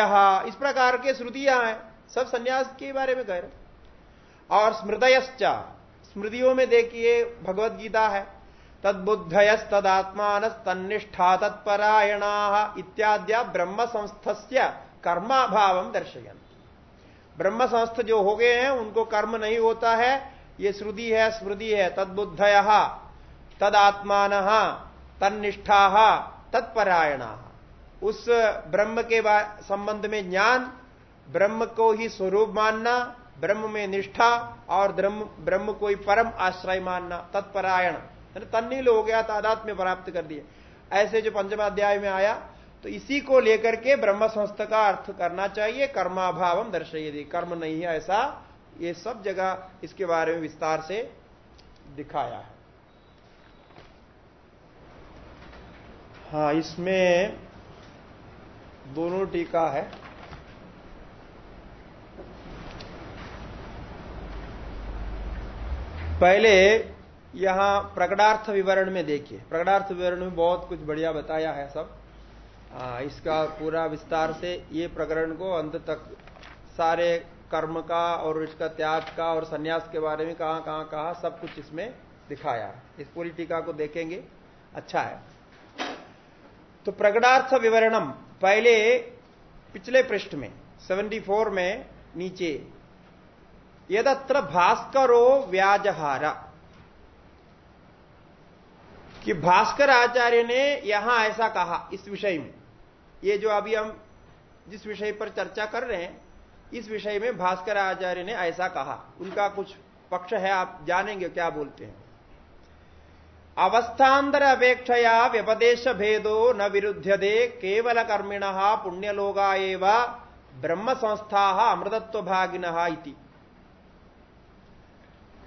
इस प्रकार के श्रुतियाँ हैं। सब संन्यास के बारे में कह रहे और स्मृदयश्च स्मृतियों में देखिए भगवत गीता है। तदबुद्धयस तदात्मान तन्निष्ठा तत्परायणा इत्याद्या ब्रह्म संस्थस्य कर्माभाव दर्शयन। ब्रह्म संस्थ जो हो गए हैं, उनको कर्म नहीं होता है। ये श्रुति है, स्मृति है। तदबुद्धय, तदात्मान, तन्निष्ठा, तत्परायण। उस ब्रह्म के संबंध में ज्ञान, ब्रह्म को ही स्वरूप मानना, ब्रह्म में निष्ठा और ब्रह्म को ही परम आश्रय मानना, तत्परायण। तन्नील हो गया तादात में प्राप्त कर दिए ऐसे जो पंचमाध्याय में आया तो इसी को लेकर के ब्रह्म संस्थ का अर्थ करना चाहिए, कर्माभाव दर्शय कर्म नहीं है ऐसा, ये सब जगह इसके बारे में विस्तार से दिखाया है। हाँ इसमें दोनों टीका है। पहले यहाँ प्रकटार्थ विवरण में देखिए। प्रकटार्थ विवरण में बहुत कुछ बढ़िया बताया है सब। आ, इसका पूरा विस्तार से ये प्रकरण को अंत तक सारे कर्म का और इसका त्याग का और सन्यास के बारे में कहा कहा कहा सब कुछ इसमें दिखाया। इस पूरी टीका को देखेंगे। अच्छा है। तो प्रकटार्थ विवरणम पहले पिछले पृष्ठ में 74 में नीचे यदत्र भास्करो व्याजहारा। कि भास्कर आचार्य ने यहाँ ऐसा कहा इस विषय में। ये जो अभी हम जिस विषय पर चर्चा कर रहे हैं, इस विषय में भास्कर आचार्य ने ऐसा कहा। उनका कुछ पक्ष है, आप जानेंगे क्या बोलते हैं। अवस्थांतर अपेक्षया व्यपदेश भेदो न विरुद्धदे केवल कर्मिण पुण्यलोगा एवं ब्रह्म संस्था अमृतत्व भागिन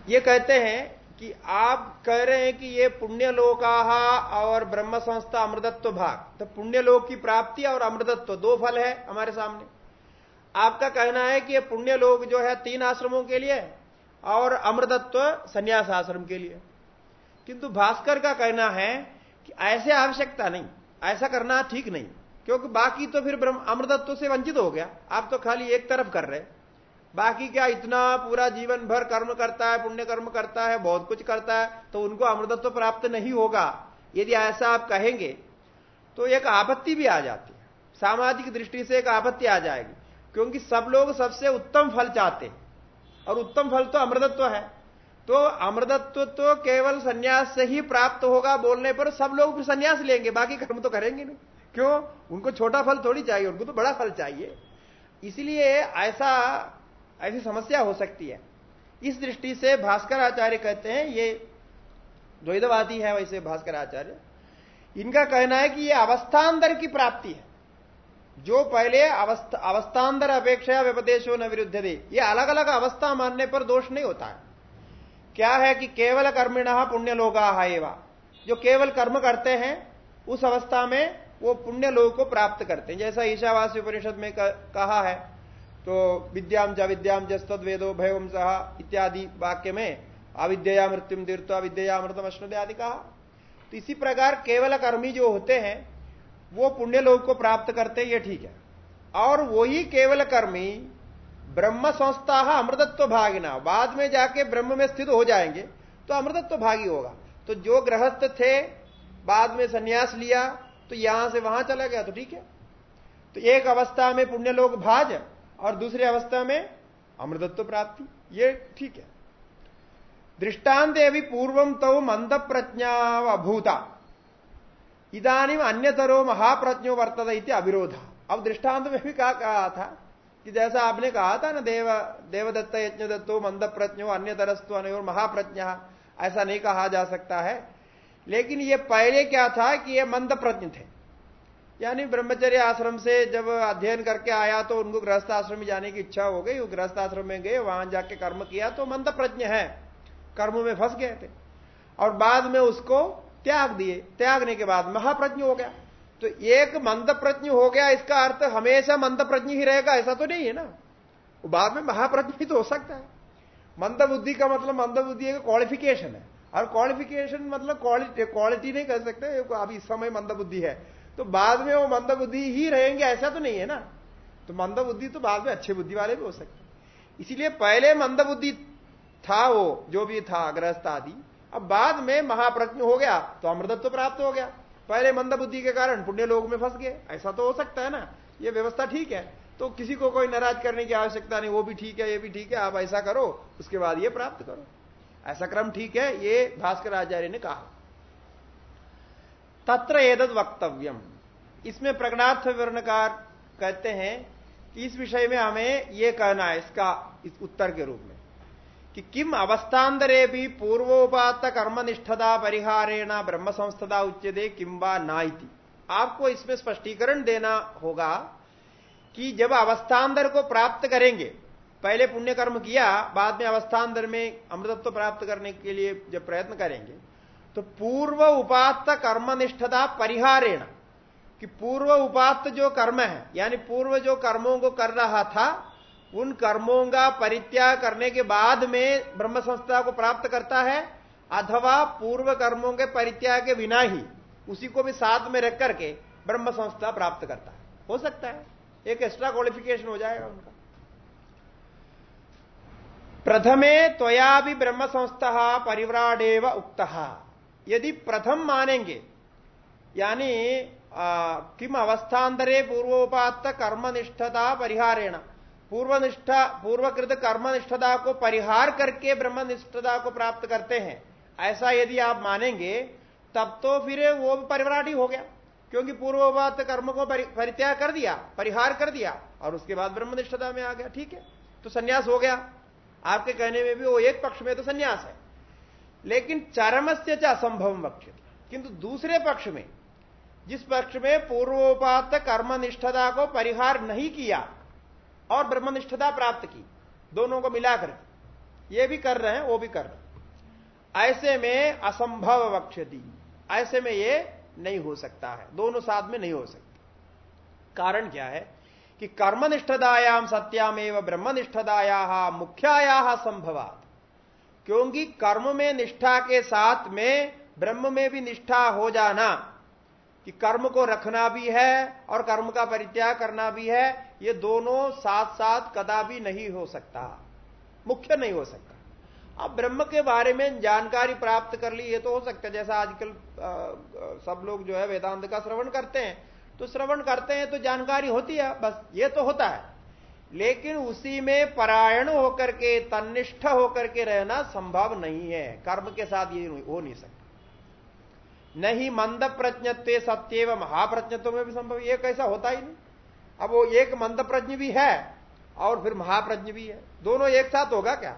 ये कहते हैं कि आप कह रहे हैं कि ये पुण्यलोका और ब्रह्म संस्था अमृतत्व भाग। तो पुण्यलोक की प्राप्ति और अमृतत्व, दो फल है हमारे सामने। आपका कहना है कि ये पुण्य लोग जो है तीन आश्रमों के लिए और अमृतत्व संन्यास आश्रम के लिए। किंतु भास्कर का कहना है कि ऐसे आवश्यकता नहीं, ऐसा करना ठीक नहीं, क्योंकि बाकी तो फिर अमृतत्व से वंचित हो गया। आप तो खाली एक तरफ़ कर रहे बाकी क्या इतना पूरा जीवन भर कर्म करता है, पुण्य कर्म करता है, बहुत कुछ करता है तो उनको अमृतत्व प्राप्त नहीं होगा। यदि ऐसा आप कहेंगे तो एक आपत्ति भी आ जाती है। सामाजिक दृष्टि से एक आपत्ति आ जाएगी, क्योंकि सब लोग सबसे उत्तम फल चाहते हैं। और उत्तम फल तो अमृतत्व है। तो अमृतत्व तो केवल सन्यास से ही प्राप्त होगा बोलने पर, सब लोग फिर सन्यास लेंगे, बाकी कर्म तो करेंगे नहीं। क्यों? उनको छोटा फल थोड़ी चाहिए, उनको तो बड़ा फल चाहिए। इसलिए ऐसा ऐसी समस्या हो सकती है। इस दृष्टि से भास्कर आचार्य कहते हैं, ये द्वैतवादी है वैसे भास्कर आचार्य इनका कहना है कि ये अवस्थांतर की प्राप्ति है। जो पहले अवस्थांतर अपेक्षा व्यपदेशो न विरुद्ध दे ये अलग अलग अवस्था मानने पर दोष नहीं होता है। क्या है कि केवल कर्मिण पुण्य लोगा जो केवल कर्म करते हैं, उस अवस्था में वो पुण्य लोग को प्राप्त करते हैं। जैसा ईशावासी उपनिषद में कहा है तो विद्याम च विद्याम जस्तद वेदो भयम सह इत्यादि वाक्य में अविद्या मृत्युम तीर्थ अविद्या अमृतम अश्नुदे आदि कहा तो इसी प्रकार केवल कर्मी जो होते हैं, वो पुण्य लोग को प्राप्त करते ये ठीक है। और वही केवल कर्मी ब्रह्म संस्था अमृतत्व भागिना, बाद में जाके ब्रह्म में स्थित हो जाएँगे तो अमृतत्व भागी होगा। तो जो गृहस्थ थे, बाद में संन्यास लिया तो यहाँ से वहाँ चला गया तो ठीक है। तो एक अवस्था में पुण्य लोग भाज और दूसरी अवस्था में अमृतत्व प्राप्ति। ये ठीक है। दृष्टांत अभी पूर्वम तो मंद प्रज्ञा अभूता। इधानी अन्यतरो महाप्रज्ञो वर्तद इति अविरोध। अब दृष्टांत में भी कहा कहा था कि जैसा आपने कहा था ना, देव, देवदत्त यज्ञ दत्तो मंद प्रज्ञो अन्य तरस्तु अनयोर महाप्रज्ञ, ऐसा नहीं कहा जा सकता है। लेकिन ये पहले क्या था कि ये मंद प्रज्ञ थे। यानी ब्रह्मचर्य आश्रम से जब अध्ययन करके आया तो उनको गृहस्थ आश्रम में जाने की इच्छा हो गई। वो गृहस्थ आश्रम में गए, वहाँ जाके कर्म किया तो मंद प्रज्ञ है। कर्म में फंस गए थे। और बाद में उसको त्याग दिए। त्यागने के बाद महाप्रज्ञ हो गया। तो एक मंद प्रज्ञ हो गया, इसका अर्थ हमेशा मंद प्रज्ञ ही रहेगा, ऐसा तो नहीं है ना। बाद में महाप्रज्ञ भी तो हो सकता है। मंद बुद्धि का मतलब मंद बुद्धि एक क्वालिफिकेशन है। और क्वालिफिकेशन मतलब क्वालिटी क्वालिटी नहीं कर सकते अभी इस समय मंद बुद्धि है। तो बाद में वो मंद बुद्धि ही रहेंगे, ऐसा तो नहीं है ना? तो मंद बुद्धि तो बाद में अच्छे बुद्धि वाले भी हो सकते इसीलिए पहले मंद बुद्धि था वो, जो भी था ग्रस्त आदि, अब बाद में महाप्रज्ञ हो गया तो अमृतत्व प्राप्त हो गया। पहले मंद बुद्धि के कारण पुण्य लोग में फंस गए, ऐसा तो हो सकता है ना? ये व्यवस्था ठीक है। तो किसी को कोई नाराज़ करने की आवश्यकता नहीं, वो भी ठीक है, ये भी ठीक है, आप ऐसा करो, उसके बाद ये प्राप्त करो। ऐसा क्रम ठीक है, ये भास्कर आचार्य ने कहा। तत्र एदद वक्तव्यम। इसमें प्रगणार्थ विवरणकार कहते हैं कि इस विषय में हमें यह कहना है, इसका इस उत्तर के रूप में, कि किम अवस्थांतरे भी पूर्वोपात कर्मनिष्ठता परिहारेण ब्रह्म संस्थता उच्चते किंबा नाइति आपको इसमें स्पष्टीकरण देना होगा कि जब अवस्थांतर को प्राप्त करेंगे, पहले पुण्य कर्म किया, बाद में अवस्थांतर में अमृतत्व प्राप्त करने के लिए जब प्रयत्न करेंगे तो पूर्व उपात्त कर्मनिष्ठता परिहारेण कि पूर्व उपात्त जो कर्म है, यानी पूर्व जो कर्मों को कर रहा था, उन कर्मों का परित्याग करने के बाद में ब्रह्म संस्था को प्राप्त करता है, अथवा पूर्व कर्मों के परित्याग के बिना ही उसी को भी साथ में रख करके ब्रह्म संस्था प्राप्त करता है। हो सकता है, एक एक्स्ट्रा क्वालिफिकेशन हो जाएगा उनका। प्रथमे त्वया भी ब्रह्म संस्था परिव्राडेव उक्त। यदि प्रथम मानेंगे, यानी किम अवस्थांतरे पूर्वोपात कर्मनिष्ठता परिहारेण। पूर्वनिष्ठा, पूर्वकृत कर्मनिष्ठता को परिहार करके ब्रह्मनिष्ठता को प्राप्त करते हैं। ऐसा यदि आप मानेंगे, तब तो फिर वो परिवराटी हो गया। क्योंकि पूर्वोपात कर्म को परित्याग कर दिया, परिहार कर दिया, और उसके बाद ब्रह्मनिष्ठता में आ गया, ठीक है। तो संन्यास हो गया। आपके कहने में भी वो एक पक्ष में तो संन्यास है। लेकिन चरम से असंभव वक्ष किंतु दूसरे पक्ष में, जिस पक्ष में पूर्वोपात कर्मनिष्ठता को परिहार नहीं किया और ब्रह्मनिष्ठता प्राप्त की, दोनों को मिलाकर ये भी कर रहे हैं, वो भी कर रहे हैं। ऐसे में असंभव वक्षति ऐसे में ये नहीं हो सकता है। दोनों साथ में नहीं हो सकता। कारण क्या है? कि कर्मनिष्ठतायाम सत्याम एवं ब्रह्मनिष्ठदाया मुख्याया संभवात। क्योंकि कर्म में निष्ठा के साथ में ब्रह्म में भी निष्ठा हो जाना, कि कर्म को रखना भी है और कर्म का परित्याग करना भी है, ये दोनों साथ साथ कदापि नहीं हो सकता, मुख्य नहीं हो सकता। अब ब्रह्म के बारे में जानकारी प्राप्त कर ली, ये तो हो सकता है, जैसा आजकल सब लोग जो है वेदांत का श्रवण करते हैं तो श्रवण करते हैं तो जानकारी होती है, बस ये तो होता है। लेकिन उसी में परायण होकर के, तनिष्ठ होकर के रहना संभव नहीं है। कर्म के साथ ये हो नहीं सकता। नहीं मंद प्रज्ञत्व सत्य व महाप्रज्ञत्व में भी संभव, ये कैसा होता ही नहीं। अब वो एक मंद प्रज्ञ भी है और फिर महाप्रज्ञ भी है। दोनों एक साथ होगा क्या?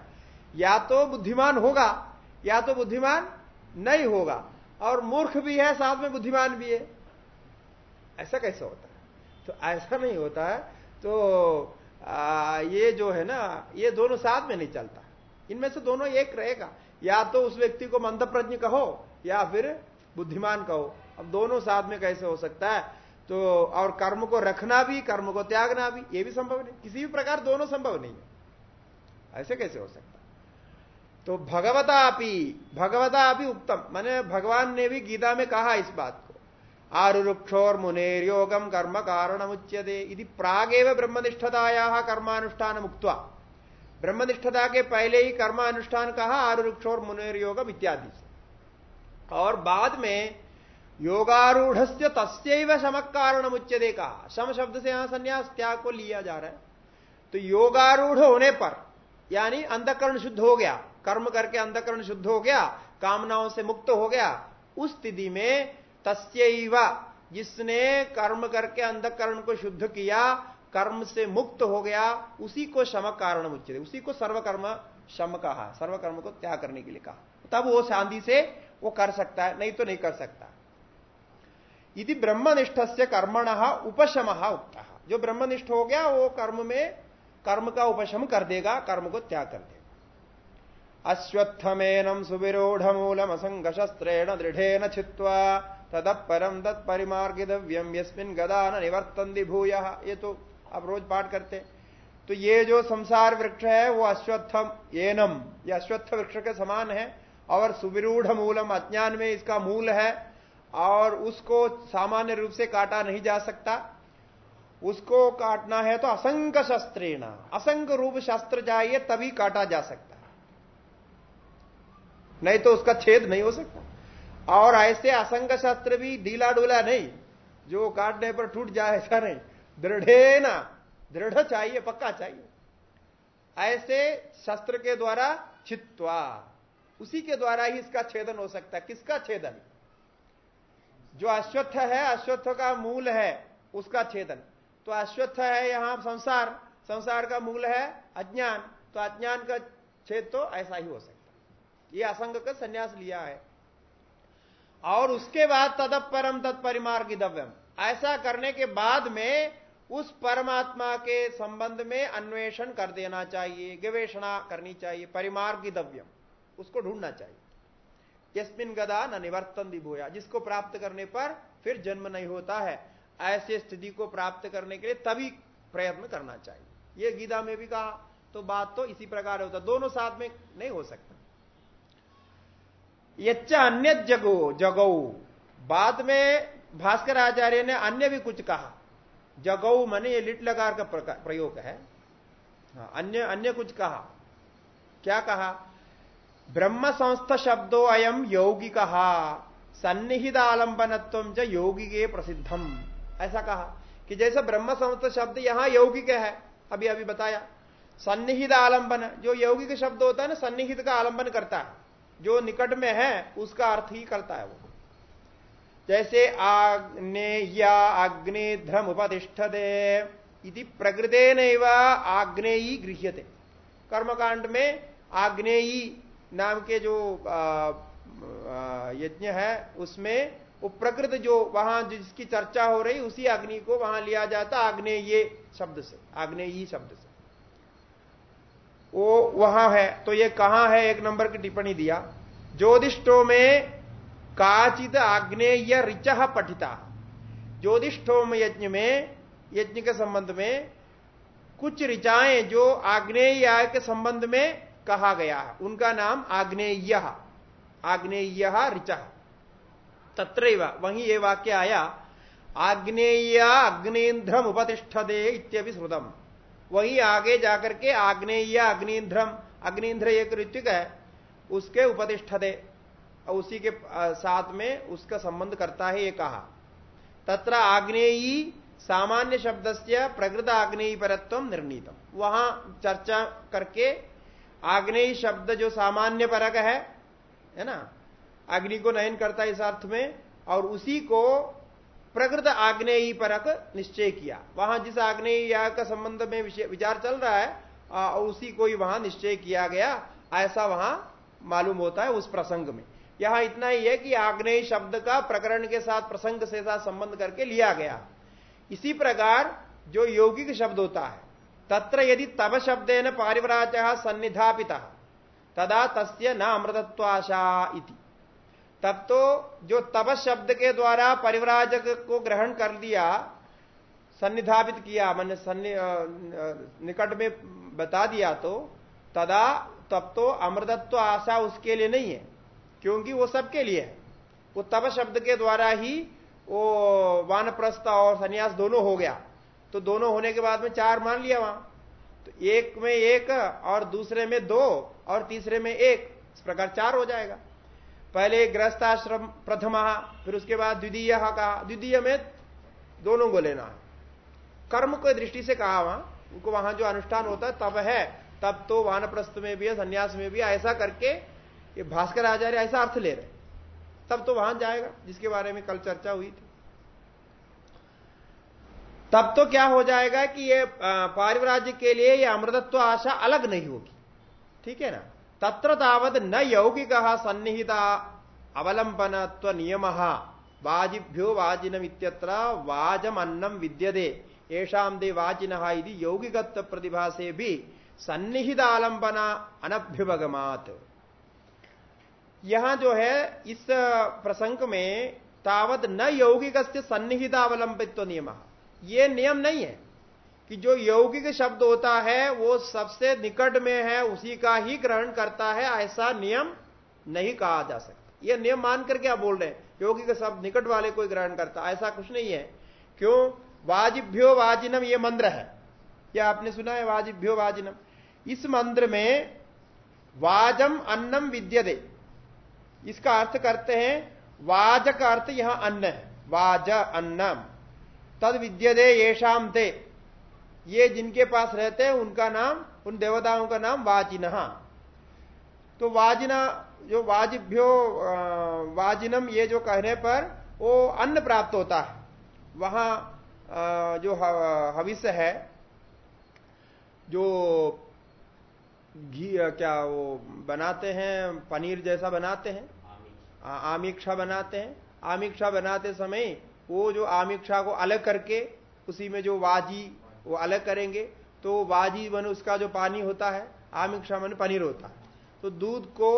या तो बुद्धिमान होगा, या तो बुद्धिमान नहीं होगा। और मूर्ख भी है, साथ में बुद्धिमान भी है। ऐसा कैसे होता है? तो ऐसा नहीं होता है। तो आ, ये जो है ना ये दोनों साथ में नहीं चलता। इनमें से दोनों एक रहेगा। या तो उस व्यक्ति को मंद प्रज्ञ कहो या फिर बुद्धिमान कहो। अब दोनों साथ में कैसे हो सकता है? तो और कर्म को रखना भी कर्म को त्यागना भी ये भी संभव नहीं। किसी भी प्रकार दोनों संभव नहीं है। ऐसे कैसे हो सकता तो भगवता अपी भगवता भी उत्तम। मैंने भगवान ने भी गीता में कहा इस बात। आरुक्षोर मुनेर योगम कर्म कारण उच्यते यदि प्रागेव ब्रह्मनिष्ठताया कर्मानुष्ठान मुक्त ब्रह्मनिष्ठता के पहले ही कर्मानुष्ठान कहा आरुक्षोर मुनेर योगम इत्यादि। और बाद में योगारूढ़ तस्व शम कारण मुच्यदे कहा। शम शब्द से यहाँ संन्यास त्याग को लिया जा रहा है? तो योगारूढ़ होने पर, यानी अंधकरण शुद्ध हो गया, कर्म करके अंधकरण शुद्ध हो गया, कामनाओं से मुक्त हो गया, उस स्थिति में तस्व जिसने कर्म करके अंधकरण को शुद्ध किया, कर्म से मुक्त हो गया, उसी को शम कारण मुच्यते उसी को सर्वकर्म शम कहा सर्वकर्म को त्याग करने के लिए कहा। तब वो शांति से वो कर सकता है, नहीं तो नहीं कर सकता। यदि ब्रह्मनिष्ठ से कर्मण उपशम उगता जो ब्रह्मनिष्ठ हो गया, वो कर्म में कर्म का उपशम कर देगा, कर्म को त्याग कर देगा। अश्वत्थमेनम सुविरूढ़ मूलम असंग शस्त्रेण दृढ़ेन छित्वा तदपरम तत्परिमार्गितव्यम यस्मिन गदा न निवर्तन भूय। ये तो आप रोज पाठ करते तो ये जो संसार वृक्ष है, वो अश्वत्थम, एनम, ये अश्वत्थ वृक्ष के समान है और सुविरूढ़ मूलम, अज्ञान में इसका मूल है और उसको सामान्य रूप से काटा नहीं जा सकता। उसको काटना है तो असंग शस्त्रेण असंग रूप शस्त्र चाहिए तभी काटा जा सकता। नहीं तो उसका छेद नहीं हो सकता। और ऐसे असंग शस्त्र भी ढीला डोला नहीं, जो काटने पर टूट जाए ऐसा नहीं। दृढ़ ना, दृढ़ चाहिए, पक्का चाहिए। ऐसे शस्त्र के द्वारा छित्वा, उसी के द्वारा ही इसका छेदन हो सकता है। किसका छेदन? जो अश्वत्थ है, अश्वत्थ का मूल है, उसका छेदन। तो अश्वत्थ है यहाँ संसार संसार का मूल है अज्ञान। तो अज्ञान का छेद तो ऐसा ही हो सकता ये असंग का संन्यास लिया है। और उसके बाद तदप परम तत्परिमार्गिदव्यम ऐसा करने के बाद में उस परमात्मा के संबंध में अन्वेषण कर देना चाहिए, गवेषणा करनी चाहिए परिमार्गिदव्यम उसको ढूंढना चाहिए। यस्मिन गदा न निवर्तन दिभोया जिसको प्राप्त करने पर फिर जन्म नहीं होता है। ऐसे स्थिति को प्राप्त करने के लिए तभी प्रयत्न करना चाहिए। यह गीता में भी कहा तो बात तो इसी प्रकार होता। दोनों साथ में नहीं हो सकता। यच्च अन्य जगो जगो। बाद में भास्कर आचार्य ने अन्य भी कुछ कहा। जगौ मने ये लिट लगार का प्रयोग है। हाँ, अन्य अन्य कुछ कहा। क्या कहा? ब्रह्म संस्थ शब्दो अयम यौगिक सन्निहित आलंबनत्व च यौगिके प्रसिद्धम ऐसा कहा कि जैसे ब्रह्म संस्थ शब्द यहाँ यौगिक है अभी अभी बताया। सन्निहित आलंबन जो यौगिक शब्द होता है ना सन्निहित का आलंबन करता है। जो निकट में है, उसका अर्थ ही करता है वो। जैसे आग्ने आग्नेया अग्निध्रम उपतिष्ठते, इति प्रकृते नैव आग्नेयी गृह्यते। कर्मकांड में आग्नेयी नाम के जो यज्ञ है, उसमें वो प्रकृत जो वहाँ जिसकी चर्चा हो रही, उसी अग्नि को वहाँ लिया जाता आग्नेय शब्द से, आग्नेयी शब्द से। वो वहाँ है। तो ये कहाँ है? एक नंबर की टिप्पणी दिया। ज्योतिष्टो में काचित आग्नेय ऋच पठिता। ज्योतिष्ठोम यज्ञ में, यज्ञ के संबंध में कुछ ऋचाएँ जो आग्नेय के संबंध में कहा गया है। उनका नाम आग्नेय आग्नेय ऋच। तत्र वही ये वाक्य आया, आग्नेय अग्निध्रम उपतिष्ठदे इत्यभि श्रुतम। वही आगे जाकर के आग्नेय अग्निध्रम अग्निध्र एक ऋतिक है, उसके उपतिष्ठदे उसी के साथ में उसका संबंध करता है ये कहा। तत्र आग्नेयी सामान्य शब्द से प्रकृत आग्नेयी परत्व निर्णीतम। वहाँ चर्चा करके आग्नेयी शब्द जो सामान्य परक है है ना, अग्नि को नयन करता है इस अर्थ में, और उसी को प्रकृत आग्नेयी परक निश्चय किया। वहाँ जिस आग्नेयी का संबंध में विचार चल रहा है आ, उसी को ही वहाँ निश्चय किया गया। ऐसा वहाँ मालूम होता है उस प्रसंग में। यहाँ इतना ही है कि आग्नेय शब्द का प्रकरण के साथ प्रसंग से साथ संबंध करके लिया गया। इसी प्रकार जो यौगिक शब्द होता है तत्र यदि तब शब्द न पारिवराज सन्निधापिता तदा तस्य न अमृतत्वाशा इति। तब तो जो तब शब्द के द्वारा परिवराजक को ग्रहण कर लिया, सन्निधापित किया, मैंने निकट में बता दिया तो तदा तब तो अमृतत्व आशा उसके लिए नहीं है, क्योंकि वो सबके लिए है। वो तब शब्द के द्वारा ही वो वानप्रस्थ और संन्यास दोनों हो गया। तो दोनों होने के बाद में चार मान लिया वहाँ। तो एक में एक और दूसरे में दो और तीसरे में एक, इस प्रकार चार हो जाएगा। पहले ग्रस्ताश्रम प्रथम, फिर उसके बाद द्वितीय कहा द्वितीय में दोनों को लेना है। कर्म को दृष्टि से कहा वहाँ, उनको वहाँ जो अनुष्ठान होता है, तब है। तब तो वानप्रस्थ में भी है, संन्यास में भी ऐसा करके ये भास्कर आचार्य ऐसा अर्थ ले रहे तब तो वहाँ जाएगा, जिसके बारे में कल चर्चा हुई थी। तब तो क्या हो जाएगा कि ये पारिवराज्य के लिए ये अमृतत्व आशा अलग नहीं होगी। ठीक है ना? तत्र तावत न यौगिक सन्निहिता। अवलंबनत्व नियम। वाजिभ्यो वाजिनम इत्यत्र वाजम अन्नम विद्यते। येषाम दे वाजिन यौगिकत्व प्रतिभा भी सन्निहित आलंबना अनभ्युपगमात। यहाँ जो है, इस प्रसंग में तावत न यौगिक सन्निहितावलंबित्व नियम ये नियम नहीं है। कि जो यौगिक शब्द होता है, वो सबसे निकट में है, उसी का ही ग्रहण करता है, ऐसा नियम नहीं कहा जा सकता। ये नियम मान करके आप बोल रहे हैं? यौगिक शब्द निकट वाले कोई ग्रहण करता, ऐसा कुछ नहीं है। क्यों? वाजिभ्यो वाजिनम, ये मंत्र है। क्या आपने सुना है वाजिभ्यो वाजिनम? इस मंत्र में वाजम अन्नम विद्यदे इसका अर्थ करते हैं वाज का अर्थ यहाँ अन्न है। वाज अन्नम। तद विद्यदे ये शाम थे ये जिनके पास रहते हैं उनका नाम उन देवताओं का नाम वाजिना। तो वाजिना जो वाजिभ्यो वाजिनम ये जो कहने पर वो अन्न प्राप्त होता है। वहाँ जो हविष्य है जो घी क्या वो बनाते हैं पनीर जैसा बनाते हैं आमिक्षा बनाते हैं। आमिक्षा बनाते समय वो जो आमिक्षा को अलग करके उसी में जो वाजी वो अलग करेंगे तो वाजी मन उसका जो पानी होता है आमिक्षा मन पनीर होता है। तो दूध को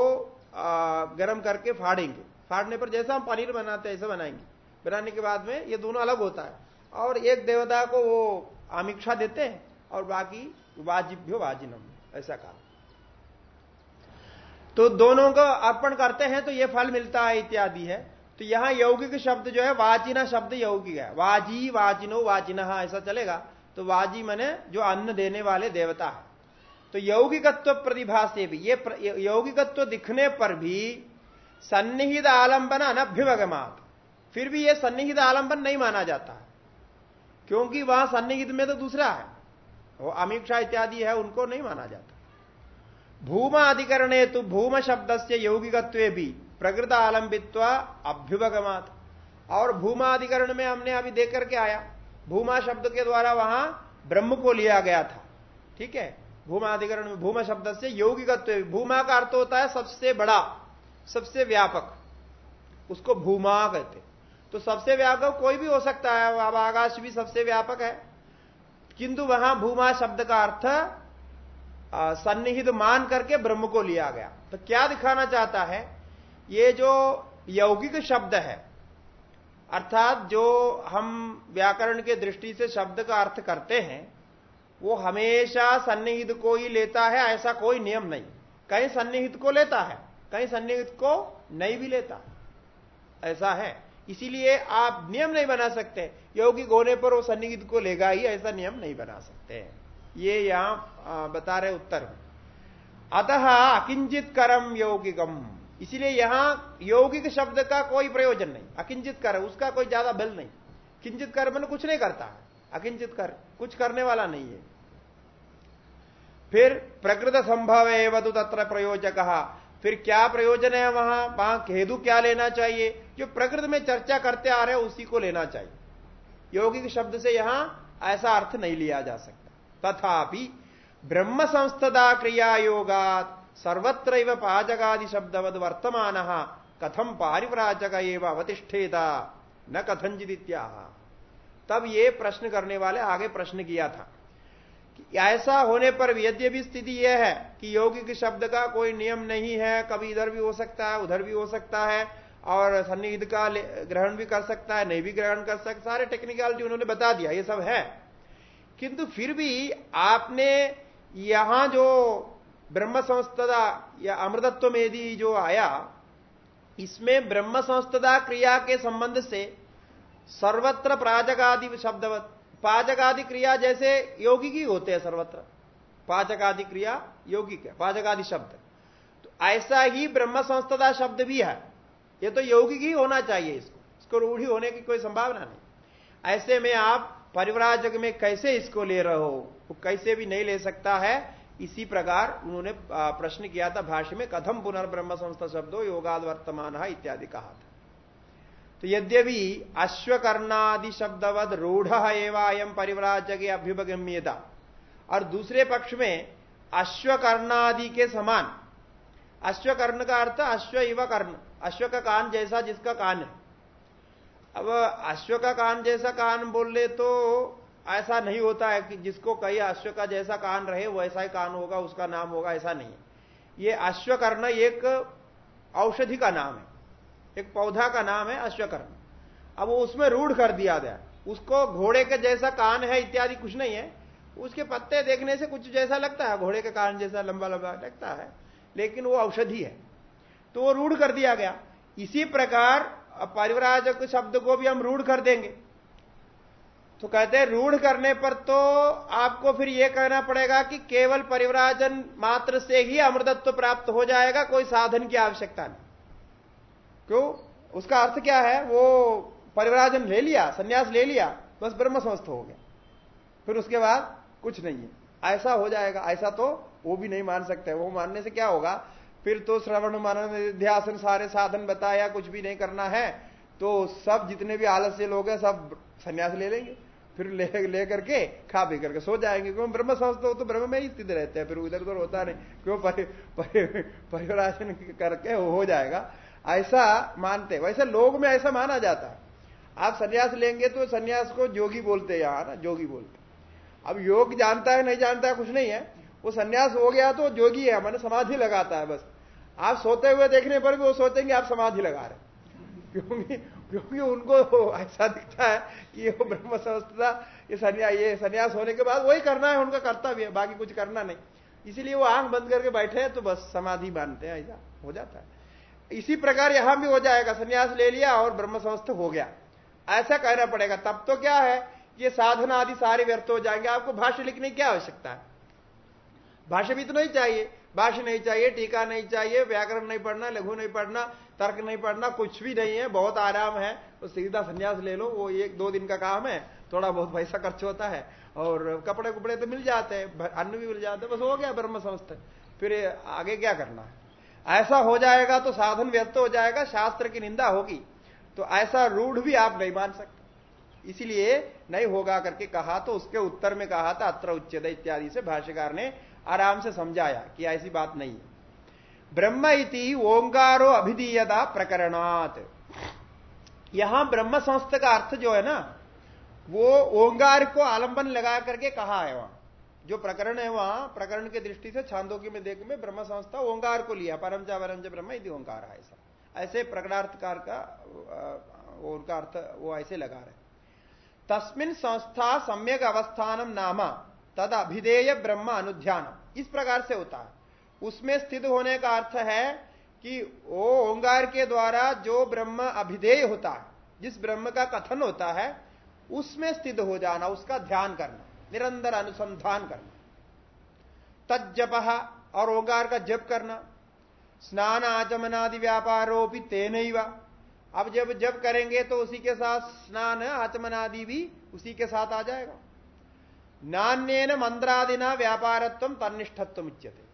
गर्म करके फाड़ेंगे। फाड़ने पर जैसा हम पनीर बनाते हैं, ऐसा बनाएँगे। बनाने के बाद में ये दोनों अलग होता है। और एक देवता को वो आमिक्षा देते हैं, और बाकी वाजिभ्यो वाजिनम ऐसा कहा। तो दोनों को अर्पण करते हैं तो ये फल मिलता है, इत्यादि है। तो यहाँ यौगिक शब्द जो है, वाजिना शब्द यौगिक है। वाजी, वाजिनो वाजिना ऐसा चलेगा। तो वाजी मने जो अन्न देने वाले देवता है। तो यौगिकत्व प्रतिभा से भी, ये यौगिकत्व दिखने पर भी सन्निहित आलंबन अनभ्युभगमात फिर भी ये सन्निहित आलंबन नहीं माना जाता। क्योंकि वहाँ सन्निहित में तो दूसरा है। वो अमीक्षा इत्यादि है, उनको नहीं माना जाता। भूमा अधिकरण तो भूम शब्द से यौगिकत्व भी प्रकृत आलंबित्व अभ्युपगमात और भूमाधिकरण में हमने अभी देख करके आया। भूमा शब्द के द्वारा वहाँ ब्रह्म को लिया गया था। ठीक है? भूमा अधिकरण में, भूमा शब्द से यौगिकत्व, भूमा का अर्थ होता है सबसे बड़ा, सबसे व्यापक। उसको भूमा कहते तो सबसे व्यापक कोई भी हो सकता है, अब आकाश भी सबसे व्यापक है। किंतु वहाँ भूमा शब्द का अर्थ सन्निहित मान करके ब्रह्म को लिया गया। तो क्या दिखाना चाहता है? ये जो यौगिक शब्द है अर्थात जो हम व्याकरण के दृष्टि से शब्द का अर्थ करते हैं, वो हमेशा सन्निहित को ही लेता है, ऐसा कोई नियम नहीं। कहीं सन्निहित को लेता है, कहीं सन्निहित को नहीं भी लेता। ऐसा है। इसीलिए आप नियम नहीं बना सकते। यौगिक होने पर वो सन्निहित को लेगा ही, ऐसा नियम नहीं बना सकते। ये यहाँ बता रहे उत्तर। अतः अकिंचित करम यौगिकम। इसीलिए यहाँ यौगिक शब्द का कोई प्रयोजन नहीं। अकिंचित कर, उसका कोई ज़्यादा बल नहीं। किंचित कर मन कुछ नहीं करता है। अकिंचित कर, कुछ करने वाला नहीं है। फिर प्रकृत संभव एवं तत्र प्रयोजक। फिर क्या प्रयोजन है वहाँ? वहाँ हेतु क्या लेना चाहिए? जो प्रकृति में चर्चा करते आ रहे हैं, उसी को लेना चाहिए। यौगिक शब्द से यहाँ ऐसा अर्थ नहीं लिया जा सकता। तथापि ब्रह्म संस्थदा क्रिया योगात सर्वत्र पाचकादि शब्दवद वर्तमान कथम पारिव्राजक एवं अवतिष्ठेता? न कथंजित तब ये प्रश्न करने वाले आगे प्रश्न किया था। कि ऐसा होने पर यद्य भी स्थिति यह है कि यौगिक शब्द का कोई नियम नहीं है, कभी इधर भी हो सकता है, उधर भी हो सकता है, और सन्निहित का ग्रहण भी कर सकता है, नहीं भी ग्रहण कर सकता सारे टेक्निकलिटी उन्होंने बता दिया, ये सब है। किंतु फिर भी आपने यहाँ जो ब्रह्म संस्थदा या अमृतत्व मेदी जो आया, इसमें ब्रह्म संस्थदा क्रिया के संबंध से सर्वत्र प्राजकादि शब्दवत, पाचकादि क्रिया जैसे योगिक ही होते हैं सर्वत्र। पाचकादि क्रिया, यौगिक है, पाचकादि शब्द। तो ऐसा ही ब्रह्म संस्थदा शब्द भी है। ये तो यौगिक ही होना चाहिए इसको। इसको रूढ़ी होने की कोई संभावना नहीं। ऐसे में आप परिवराजक में कैसे इसको ले रहे हो, वो कैसे भी नहीं ले सकता है। इसी प्रकार उन्होंने प्रश्न किया था भाष्य में, कथम पुनर्ब्रह्म संस्था शब्दों योगाद वर्तमान इत्यादि कहा था। तो यद्यपि अश्वकर्णादि शब्दवद रूढ़ एवं परिवराज के अभ्युपगम्यता, और दूसरे पक्ष में अश्वकर्णादि के समान, अश्वकर्ण का अर्थ अश्व इव कर्ण अश्व का कान जैसा जिसका कान है। अब अश्व का कान जैसा कान बोल ले तो ऐसा नहीं होता है कि जिसको कई अश्व का जैसा कान रहे, वैसा ही कान होगा, उसका नाम होगा, ऐसा नहीं ये अश्वकर्ण एक औषधि का नाम है, एक पौधा का नाम है अश्वकर्ण। अब उसमें रूढ़ कर दिया गया। उसको घोड़े के जैसा कान है, इत्यादि कुछ नहीं है। उसके पत्ते देखने से कुछ जैसा लगता है, घोड़े के कान जैसा लंबा लंबा लगता है, लेकिन वो औषधि है। तो वो रूढ़ कर दिया गया। इसी प्रकार परिवराजक शब्द को भी हम रूढ़ कर देंगे। तो कहते हैं, रूढ़ करने पर तो आपको फिर यह कहना पड़ेगा कि केवल परिवराजन मात्र से ही अमृतत्व प्राप्त हो जाएगा, कोई साधन की आवश्यकता नहीं। क्यों? उसका अर्थ क्या है? वो परिवराजन ले लिया, संन्यास ले लिया, बस ब्रह्म समस्त हो गया। फिर उसके बाद कुछ नहीं है। ऐसा हो जाएगा, ऐसा तो वो भी नहीं मान सकते। वो मानने से क्या होगा? फिर तो श्रवण, मनन निध्यासन सारे साधन बताया, कुछ भी नहीं करना है तो सब जितने भी आलस्य लोग हैं, सब संन्यास ले लेंगे। फिर ले ले करके खा पी करके सो जाएँगे। क्यों? ब्रह्म समझते हो तो ब्रह्म में ही स्थित रहते हैं, फिर उधर उधर होता नहीं। क्यों? परिवराशन करके हो जाएगा। ऐसा मानते वैसे लोग में ऐसा माना जाता है। आप संन्यास लेंगे तो संन्यास को जोगी बोलते हैं यहाँ, ना? जोगी बोलते अब योग जानता है, नहीं जानता है, कुछ नहीं है। वो सन्यास हो गया तो जोगी है, मैंने समाधि लगाता है बस। आप सोते हुए देखने पर भी वो सोचेंगे आप समाधि लगा रहे क्योंकि क्योंकि उनको ऐसा दिखता है कि ये ब्रह्म संस्था ये सन्यास ये संन्यास होने के बाद वही करना है, उनका कर्तव्य है, बाकी कुछ करना नहीं। इसीलिए वो आँख बंद करके बैठे हैं तो बस समाधि मानते हैं, ऐसा हो जाता है। इसी प्रकार यहाँ भी हो जाएगा, संन्यास ले लिया और ब्रह्म संस्थ हो गया। ऐसा कहना पड़ेगा। तब तो क्या है ये साधना आदि सारे व्यर्थ हो जाएँगे, आपको भाष्य लिखने की क्या आवश्यकता है? भाष्य भी तो नहीं चाहिए। भाष्य नहीं चाहिए, टीका नहीं चाहिए, व्याकरण नहीं पढ़ना, लघु नहीं पढ़ना तर्क नहीं पढ़ना कुछ भी नहीं है, बहुत आराम है तो सीधा संन्यास ले लो, वो एक दो दिन का काम है, थोड़ा बहुत पैसा खर्च होता है, और कपड़े कुपड़े तो मिल जाते हैं अन्न भी मिल जाते हैं, बस हो गया ब्रह्म समस्त फिर आगे क्या करना है? ऐसा हो जाएगा तो साधन व्यस्त हो जाएगा, शास्त्र की निंदा होगी तो ऐसा रूढ़ भी आप नहीं मान सकते। इसीलिए नहीं होगा करके कहा तो उसके उत्तर में कहा था, अत्र उच्चद इत्यादि से भाष्यकार ने आराम से समझाया कि ऐसी बात नहीं है। ब्रह्म इति ओंकारो अभिधीयता प्रकरणात। यहाँ ब्रह्म संस्थ का अर्थ जो है ना, वो ओंकार को आलंबन लगा करके कहा है वहाँ। जो प्रकरण है वहाँ, प्रकरण की दृष्टि से छांदों में देख में ब्रह्म संस्था ओंकार को लिया परम चा ब्रह्म यदि ओंकार है ऐसा। ऐसे प्रकरणार्थकार का उनका अर्थ, वो ऐसे लगा रहे तस्मिन संस्था सम्यक अवस्थानम नामा तद अभिधेय ब्रह्म अनुध्यान इस प्रकार से होता है। उसमें स्थित होने का अर्थ है कि वो ओंकार के द्वारा जो ब्रह्म अभिधेय होता है, जिस ब्रह्म का कथन होता है, उसमें स्थित हो जाना, उसका ध्यान करना, निरंतर अनुसंधान करना। तजप और ओंकार का जप करना स्नान आचमनादि व्यापारो भी तेन अब जब जब करेंगे तो उसी के साथ स्नान आचमनादि भी उसी के साथ आ जाएगा। नान्य मंत्रादिना व्यापारत्व तनिष्ठत्व उच्यते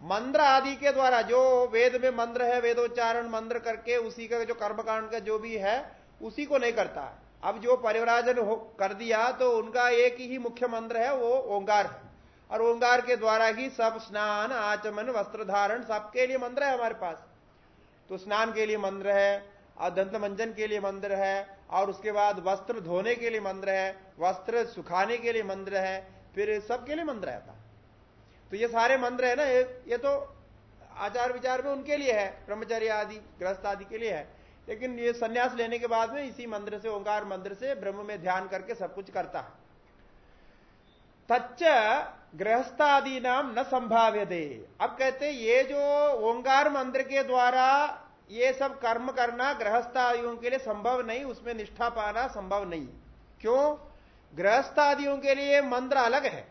मंत्र आदि के द्वारा, जो वेद में मंत्र है, वेदोच्चारण मंत्र करके, उसी का जो कर्मकांड का जो भी है, उसी को नहीं करता। अब जो परिवराजन कर दिया तो उनका एक ही मुख्य मंत्र है, वो ओंकार है। और ओंकार के द्वारा ही सब स्नान, आचमन वस्त्र धारण सबके लिए मंत्र है हमारे पास। तो स्नान के लिए मंत्र है, और दंत मंजन के लिए मंत्र है, और उसके बाद वस्त्र धोने के लिए मंत्र है, वस्त्र सुखाने के लिए मंत्र है, फिर सबके लिए मंत्र रहता तो ये सारे मंत्र है ना, ये ये तो आचार विचार में उनके लिए है, ब्रह्मचर्य आदि ग्रस्त आदि के लिए है। लेकिन ये संन्यास लेने के बाद में इसी मंत्र से, ओंकार मंत्र से ब्रह्म में ध्यान करके सब कुछ करता है। तच्च गृहस्थादि नाम न संभाव्य दे अब कहते ये जो ओंकार मंत्र के द्वारा ये सब कर्म करना गृहस्थादियों के लिए संभव नहीं, उसमें निष्ठा पाना संभव नहीं। क्यों? गृहस्थादियों के लिए मंत्र अलग है।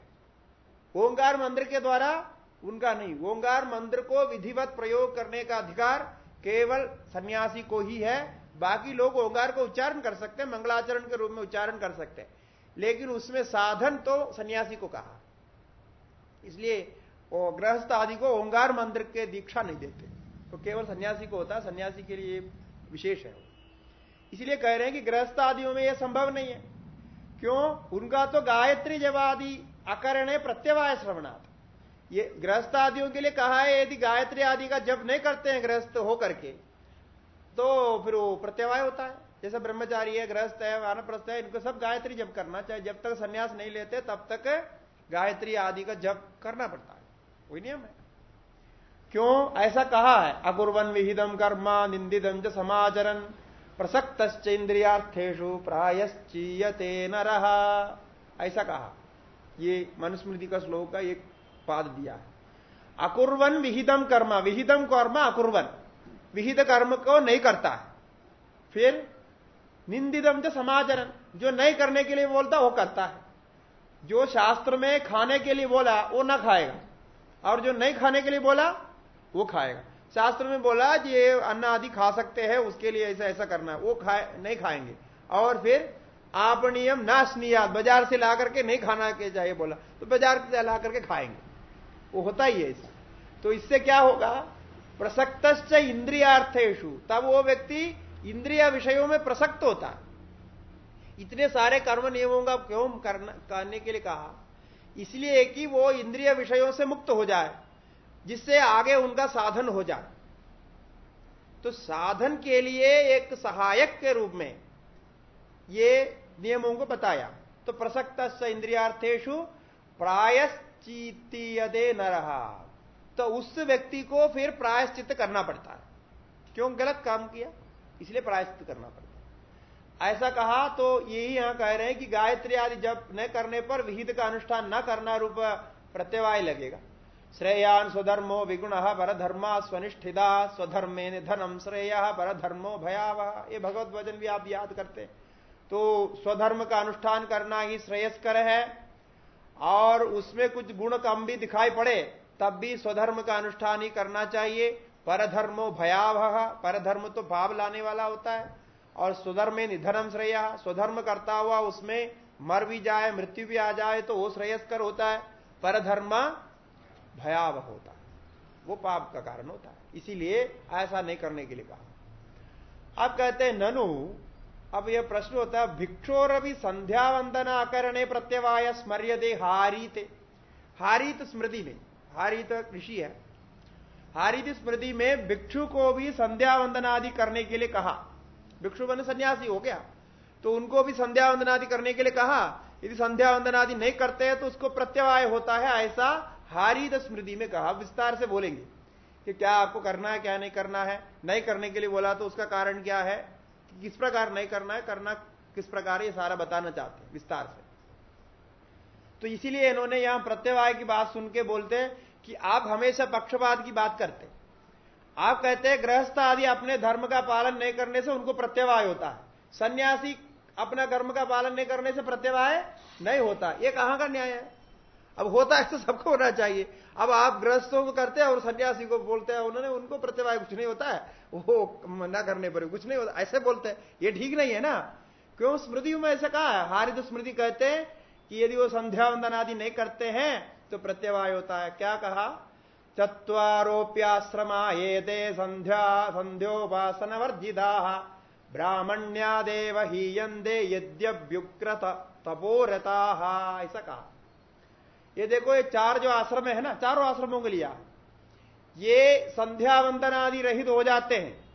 ओंकार मंत्र के द्वारा उनका नहीं, ओंकार मंत्र को विधिवत प्रयोग करने का अधिकार केवल सन्यासी को ही है, बाकी लोग ओंकार को उच्चारण कर सकते हैं, मंगलाचरण के रूप में उच्चारण कर सकते हैं। लेकिन उसमें साधन तो सन्यासी को कहा। इसलिए गृहस्थ आदि को ओंकार मंत्र के दीक्षा नहीं देते। तो केवल सन्यासी को होता है, सन्यासी के लिए विशेष है इसलिए कह रहे हैं कि गृहस्थ आदियों में यह संभव नहीं है। क्यों? उनका तो गायत्री जवादि अकरणे प्रत्यवाय श्रवणार्थ ये गृहस्थ आदियों के लिए कहा है, यदि गायत्री आदि का जब नहीं करते हैं गृहस्थ हो करके तो फिर वो प्रत्यवाय होता है। जैसे ब्रह्मचारी है, गृहस्थ है, वानप्रस्थ है, इनको सब गायत्री जब करना चाहिए। जब तक संन्यास नहीं लेते, तब तक गायत्री आदि का जब करना पड़ता है। वही नियम है। क्यों? ऐसा कहा है, अकुर्वन विहिदम कर्मा निंदिदम च समाचरण प्रसक्त इंद्रियार्थेशु प्रायश्चीयते ऐसा कहा। ये मनुस्मृति का श्लोक का एक पाद दिया है। अकुर्वन विहिदम कर्म विहिदम कर्म अकुर्वन। विहित कर्म को नहीं करता है। फिर निंदिदम जो समाचरण जो नहीं करने के लिए बोलता, वो करता है। जो शास्त्र में खाने के लिए बोला, वो ना खाएगा। और जो नहीं खाने के लिए बोला, वो खाएगा। शास्त्र में बोला ये अन्न आदि खा सकते हैं, उसके लिए ऐसा ऐसा करना है। वो खाए, नहीं खाएँगे। और फिर आप नियम नाशनीयात, बाज़ार से ला करके नहीं खाना के चाहिए बोला। तो बाज़ार से ला करके खाएँगे। वो होता ही है इससे। तो इससे क्या होगा? प्रसक्त इंद्रियार्थेशु तब वो व्यक्ति इंद्रिया विषयों में प्रसक्त होता। है इतने सारे कर्म नियमों का क्यों करना, करने के लिए कहा? इसलिए कि वो इंद्रिय विषयों से मुक्त हो जाए, जिससे आगे उनका साधन हो जाए। तो साधन के लिए एक सहायक के रूप में ये नियमों को बताया। तो प्रसक्त इंद्रियार्थेशु प्रायश्चितीयदे न रहा तो उस व्यक्ति को फिर प्रायश्चित करना पड़ता है। क्यों? गलत काम किया, इसलिए प्रायश्चित करना पड़ता है। ऐसा कहा तो यही यहाँ कह रहे हैं कि गायत्री आदि जब न करने पर विहित का अनुष्ठान न करना रूप प्रत्यवाय लगेगा। श्रेयान स्वधर्मो विगुण परधर्मा स्वनिष्ठिदा स्वधर्मे धनम श्रेय पर धर्मो भयावह ये भगवत वज़न भी आप याद करते हैं। तो स्वधर्म का अनुष्ठान करना ही श्रेयस्कर है, और उसमें कुछ गुण कम भी दिखाई पड़े, तब भी स्वधर्म का अनुष्ठान ही करना चाहिए। परधर्मो भयावह, परधर्म तो भाव लाने वाला होता है, और स्वधर्म निधनम श्रेय, स्वधर्म करता हुआ उसमें मर भी जाए, मृत्यु भी आ जाए तो वो श्रेयस्कर होता है। परधर्म भयावह होता है। वो पाप का कारण होता है। इसीलिए ऐसा नहीं करने के लिए कहा। अब कहते हैं, ननु अब यह प्रश्न होता है भिक्षोर भी संध्या वंदना करने प्रत्यवाय स्मर्य दे हारीत। हारीत स्मृति में, हारित ऋषि है। हारित स्मृति में भिक्षु को भी संध्या वंदना आदि करने के लिए कहा। भिक्षु बने सन्यासी हो गया तो उनको भी संध्या वंदना आदि करने के लिए कहा। यदि संध्या वंदना आदि नहीं करते हैं तो उसको प्रत्यवाय होता है, ऐसा हारित स्मृति में कहा। विस्तार से बोलेंगे कि क्या आपको करना है, क्या नहीं करना है। नहीं करने के लिए बोला तो उसका कारण क्या है? किस प्रकार नहीं करना है, करना किस प्रकार ये सारा बताना चाहते हैं, विस्तार से। तो इसीलिए इन्होंने यहाँ प्रत्यवाय की बात सुन के बोलते हैं कि आप हमेशा पक्षपात की बात करते आप कहते हैं, गृहस्थ आदि अपने धर्म का पालन नहीं करने से उनको प्रत्यवाय होता है। सन्यासी अपना धर्म का पालन नहीं करने से प्रत्यवाय नहीं होता। ये कहाँ का न्याय है? अब होता है तो सबको होना चाहिए। अब आप गृहस्थों को करते हैं और सन्यासी को बोलते हैं, उन्होंने उनको प्रतिभा कुछ नहीं होता है। वो ना करने पर कुछ नहीं होता, ऐसे बोलते हैं। ये ठीक नहीं है ना? क्यों? स्मृति में ऐसा कहा है, हारित स्मृति कहते हैं कि यदि वो संध्या वंदन आदि नहीं करते हैं तो प्रत्यवाय होता है। क्या कहा? चत्वारोप्याश्रमा ये दे संध्या संध्योपासन वर्जिता ब्राह्मण्यादेव हीयंदे यद्यभ्युग्रत तपोरता। ऐसा कहा। ये देखो, ये चार जो आश्रम है ना, चारों आश्रमों के लिया ये संध्या वंदन आदि रहित हो जाते हैं।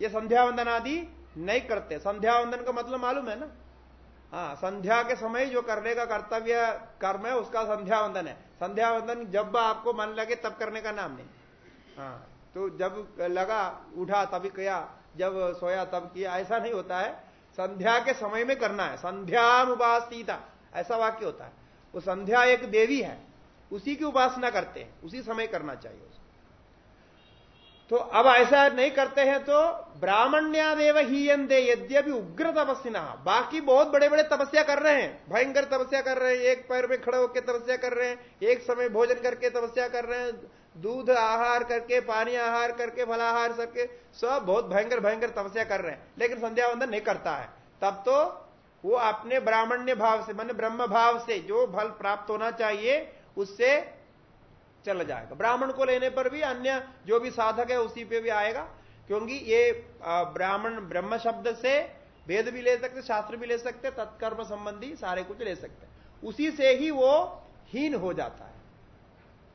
ये संध्या वंदन आदि नहीं करते। संध्या वंदन का मतलब मालूम है ना? हाँ संध्या के समय जो करने का कर्तव्य, कर्म है, उसका संध्या वंदन है। संध्या वंदन जब आपको मन लगे, तब करने का नाम नहीं। हाँ तो जब लगा, उठा तभी किया, जब सोया, तब किया, ऐसा नहीं होता है। संध्या के समय में करना है। संध्या उपासिता ऐसा वाक्य होता है। वो संध्या एक देवी है, उसी की उपासना करते हैं, उसी समय करना चाहिए उसको तो अब ऐसा नहीं करते हैं तो ब्राह्मण्यादेव ही दे यद्यपि उग्र तपस्या बाकी बहुत बड़े बड़े तपस्या कर रहे हैं, भयंकर तपस्या कर रहे हैं, एक पैर में खड़े होकर तपस्या कर रहे हैं, एक समय भोजन करके तपस्या कर रहे हैं, दूध आहार करके, पानी आहार करके फलाहार करके, सब बहुत भयंकर भयंकर तपस्या कर रहे हैं, लेकिन संध्या वंदन नहीं करता है। तब तो वो अपने ब्राह्मण्य भाव से, मान ब्रह्म भाव से जो फल प्राप्त होना चाहिए, उससे चल जाएगा। ब्राह्मण को लेने पर भी अन्य जो भी साधक है, उसी पे भी आएगा। क्योंकि ये ब्राह्मण ब्रह्म शब्द से वेद भी ले सकते, शास्त्र भी ले सकते, तत्कर्म संबंधी सारे कुछ ले सकते उसी से ही वो हीन हो जाता है।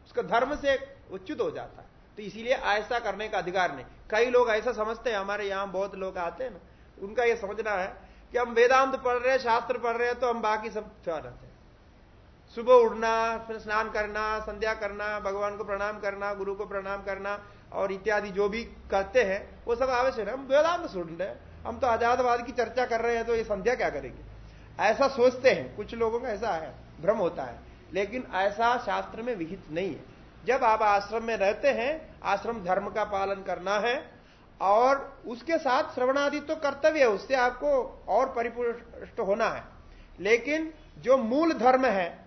उसका धर्म से उच्युत हो जाता है। तो इसीलिए ऐसा करने का अधिकार नहीं। कई लोग ऐसा समझते हैं, हमारे यहाँ बहुत लोग आते हैं ना, उनका यह समझना है कि हम वेदांत पढ़ रहे हैं, शास्त्र पढ़ रहे हैं तो हम बाकी सब रहते हैं। सुबह उठना, फिर स्नान करना, संध्या करना, भगवान को प्रणाम करना, गुरु को प्रणाम करना, और इत्यादि जो भी करते हैं, वो सब आवश्यक है। हम वेदांत सुन रहे हैं। हम तो आजादवाद की चर्चा कर रहे हैं तो ये संध्या क्या करेंगे? ऐसा सोचते हैं। कुछ लोगों का ऐसा है, भ्रम होता है। लेकिन ऐसा शास्त्र में विहित नहीं है। जब आप आश्रम में रहते हैं, आश्रम धर्म का पालन करना है और उसके साथ श्रवणादि तो कर्तव्य है, उससे आपको और परिपुष्ट होना है। लेकिन जो मूल धर्म है,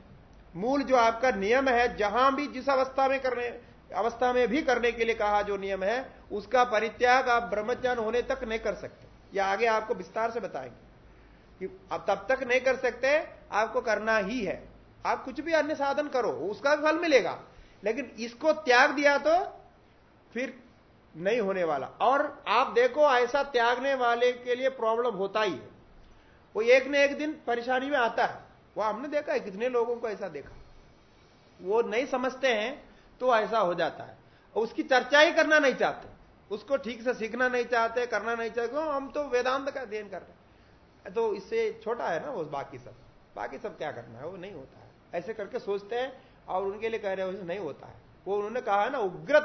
मूल जो आपका नियम है, जहाँ भी जिस अवस्था में करने, अवस्था में भी करने के लिए कहा जो नियम है, उसका परित्याग आप ब्रह्मज्ञान होने तक नहीं कर सकते। या आगे आपको विस्तार से बताएँगे कि आप तब तक नहीं कर सकते, आपको करना ही है। आप कुछ भी अन्य साधन करो, उसका फल मिलेगा। लेकिन इसको त्याग दिया तो फिर नहीं होने वाला। और आप देखो, ऐसा त्यागने वाले के लिए प्रॉब्लम होता ही है। वो एक न एक दिन परेशानी में आता है। वो हमने देखा है, कितने लोगों को ऐसा देखा। वो नहीं समझते हैं तो ऐसा हो जाता है। उसकी चर्चा ही करना नहीं चाहते। उसको ठीक से सीखना नहीं चाहते, करना नहीं चाहते। हम तो वेदांत का अध्ययन कर रहे हैं। तो इससे छोटा है ना वो, बाकी सब। बाकी सब क्या करना है? वो नहीं होता है। ऐसे करके सोचते हैं और उनके लिए कह रहे हो नहीं होता है। वो उन्होंने कहा है ना उग्र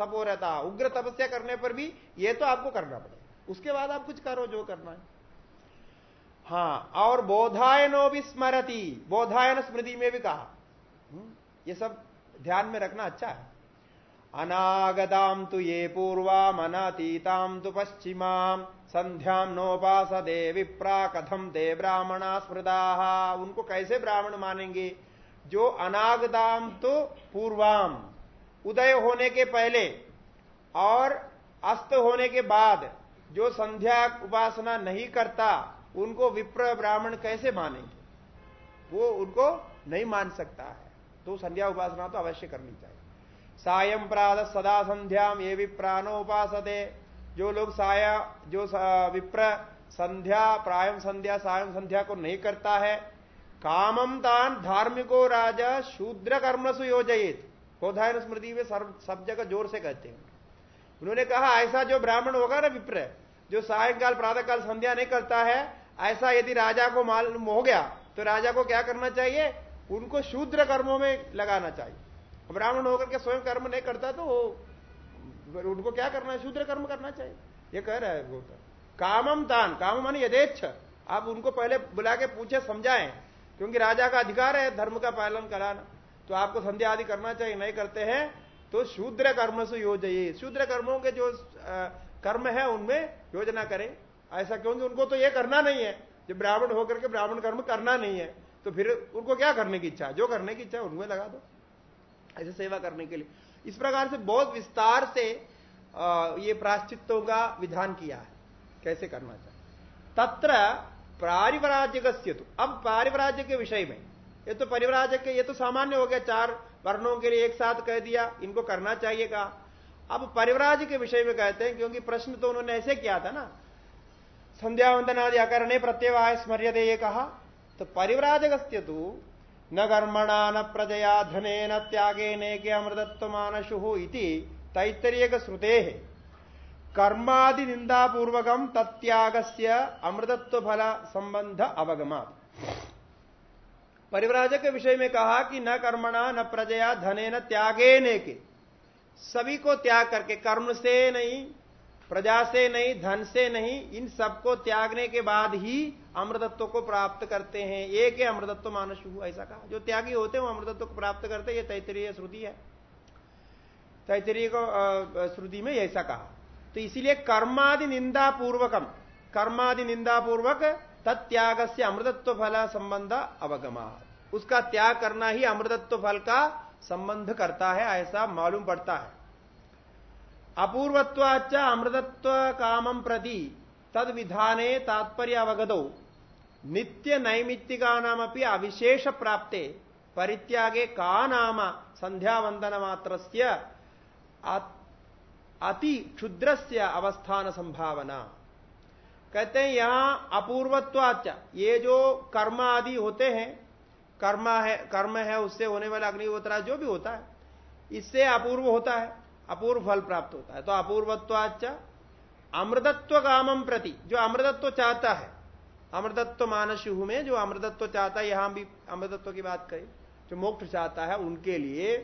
तप हो रहता उग्र तपस्या करने पर भी ये तो आपको करना पड़ेगा। उसके बाद आप कुछ करो जो करना है। हाँ और बोधायनो भी स्मरती। बोधायन स्मृति में भी कहा। हम्म, ये सब ध्यान में रखना अच्छा है। अनागताम तु ये पूर्वाम अनातीताम तु पश्चिमाम। संध्याम नोपासदे विप्रा कथम दे ब्राह्मणा स्मृदा उनको कैसे ब्राह्मण मानेंगे? जो अनागताम तो पूर्वाम। उदय होने के पहले और अस्त होने के बाद जो संध्या उपासना नहीं करता, उनको विप्र ब्राह्मण कैसे मानेंगे? वो उनको नहीं मान सकता है। तो संध्या उपासना तो अवश्य करनी चाहिए। सायं प्रात सदा संध्याम ये विप्राणो उपासते। जो लोग साया, जो विप्र संध्या प्रायम संध्या, सायं संध्या को नहीं करता है कामम तान धार्मिको राजा शूद्र कर्म सुयोजित कोधायन स्मृति में सर्व सब जगह ज़ोर से कहते हैं। उन्होंने कहा, ऐसा जो ब्राह्मण होगा ना विप्र, जो सायकाल, प्रातःकाल संध्या नहीं करता है, ऐसा यदि राजा को मालूम हो गया तो राजा को क्या करना चाहिए? उनको शूद्र कर्मों में लगाना चाहिए। ब्राह्मण होकर के स्वयं कर्म नहीं करता तो उनको क्या करना है? शूद्र कर्म करना चाहिए। ये कह रहा है गौतम कामम दान काम मान यथेच्छ। आप उनको पहले बुला के पूछे, समझाएँ, क्योंकि राजा का अधिकार है, धर्म का पालन कराना। तो आपको संध्या आदि करना चाहिए, नहीं करते हैं तो शूद्र कर्म से योजना शूद्र कर्मों के जो कर्म है, उनमें योजना करें। ऐसा क्योंकि उनको तो ये करना नहीं है। जब ब्राह्मण होकर के ब्राह्मण कर्म करना नहीं है तो फिर उनको क्या करने की इच्छा? जो करने की इच्छा उनमें लगा दो। ऐसे सेवा करने के लिए। इस प्रकार से बहुत विस्तार से ये प्राश्चित्यों का विधान किया है। कैसे करना चाहिए? तत्र पारिवराज्य अब पारिवराज्य के विषय में ये तो परिवराज्य के, ये तो सामान्य हो गया, चार वर्णों के लिए एक साथ कह दिया, इनको करना चाहिए कहा। अब परिवराज के विषय में कहते हैं, क्योंकि प्रश्न तो उन्होंने ऐसे किया था ना संध्या वंदन आदि अकरणे प्रत्यवाय स्मर्य ये कहा तो परिवराजक तो न कर्मणा न प्रजया धने न त्यागे ने के अमृतत्व मानशु इति तैतरीय श्रुते। कर्मादि निंदापूर्वकम तत्याग से अमृतत्व फल संबंध अवगमा परिवराजक के विषय में कहा कि न कर्मणा, न प्रजया, धने न त्यागे ने के। सभी को त्याग करके, कर्म से नहीं, प्रजा से नहीं, धन से नहीं, इन सबको त्यागने के बाद ही अमृतत्व को प्राप्त करते हैं। एक है अमृतत्व मानस हुआ, ऐसा कहा। जो त्यागी होते हैं, वो अमृतत्व को प्राप्त करते ये तैतरीय श्रुति है। तैतरीय को श्रुति में ऐसा कहा। तो इसीलिए कर्मादि निंदा पूर्वकम कर्मादि निंदा पूर्वक तत्याग से अमृतत्व फल संबंध अवगमा उसका त्याग करना ही अमृतत्व फल का संबंध करता है, ऐसा मालूम पड़ता है। अपूर्वत्वाच अमृतत्व कामम प्रति तद विधाने तात्पर्य अवगतो नित्य नैमित्तिका नाम अपनी अविशेष प्राप्ते, परित्यागे का नाम संध्यावंदन मात्र अति क्षुद्र अवस्थान संभावना कहते हैं यहाँ अपूर्वत्वाच ये जो कर्म आदि होते हैं, कर्म है कर्म है, उससे होने वाला अग्निहोत्रा जो भी होता है, इससे अपूर्व होता है, अपूर्व फल प्राप्त होता है। तो अपूर्वत्वाच अमृतत्व कामम प्रति, जो अमृतत्व चाहता है, अमृतत्व मानसु में जो अमृतत्व चाहता है, यहाँ भी अमृतत्व की बात करें, जो मोक्ष चाहता है, उनके लिए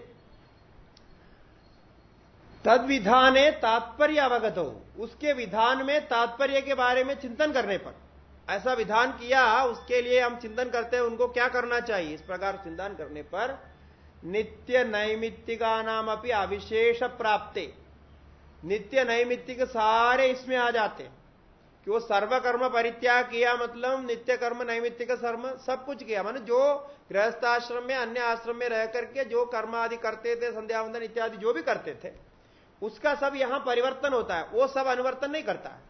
तद विधाने तात्पर्य अवगत हो उसके विधान में तात्पर्य के बारे में चिंतन करने पर। ऐसा विधान किया, उसके लिए हम चिंतन करते हैं, उनको क्या करना चाहिए? इस प्रकार चिंतन करने पर नित्य नैमित्तिका नाम अपनी अविशेष प्राप्ते। नित्य नैमित्तिक सारे इसमें आ जाते हैं। कि वो सर्वकर्म परित्याग किया मतलब नित्य कर्म, नैमित्तिक कर्म, सब कुछ किया। मान जो गृहस्थाश्रम में, अन्य आश्रम में रह करके जो कर्म आदि करते थे संध्यावंदन इत्यादि जो भी करते थे उसका सब यहाँ परिवर्तन होता है, वो सब अनुवर्तन नहीं करता है।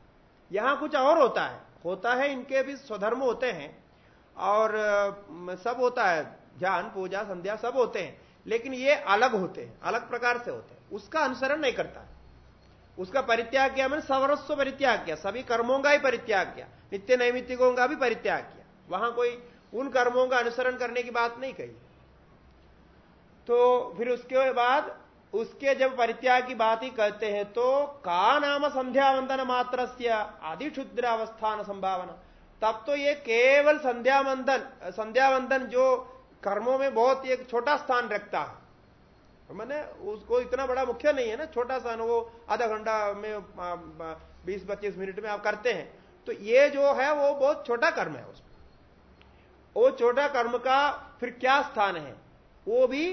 यहाँ कुछ और होता है होता है इनके भी स्वधर्म होते हैं, और सब होता है, ध्यान, पूजा, संध्या, सब होते हैं, लेकिन ये अलग होते हैं, अलग प्रकार से होते हैं। उसका अनुसरण नहीं करता। उसका परित्याग किया मैंने सवरस्व परित्याग किया, सभी कर्मों का ही परित्याग किया, नित्य नैमित्तिकों का भी परित्याग किया। वहाँ कोई उन कर्मों का अनुसरण करने की बात नहीं कही। तो फिर उसके बाद उसके जब परित्याग की बात ही कहते हैं तो का नाम संध्या वंदन मात्र आदि क्षुद्र अवस्थान संभावना। तब तो ये केवल संध्या वंदन संध्या वंदन जो कर्मों में बहुत एक छोटा स्थान रखता है। मैंने उसको इतना बड़ा मुख्य नहीं है ना, छोटा सा वो आधा घंटा में, बीस, पच्चीस मिनट में आप करते हैं। तो ये जो है, वो बहुत छोटा कर्म है उसमें। वो छोटा कर्म का फिर क्या स्थान है? वो भी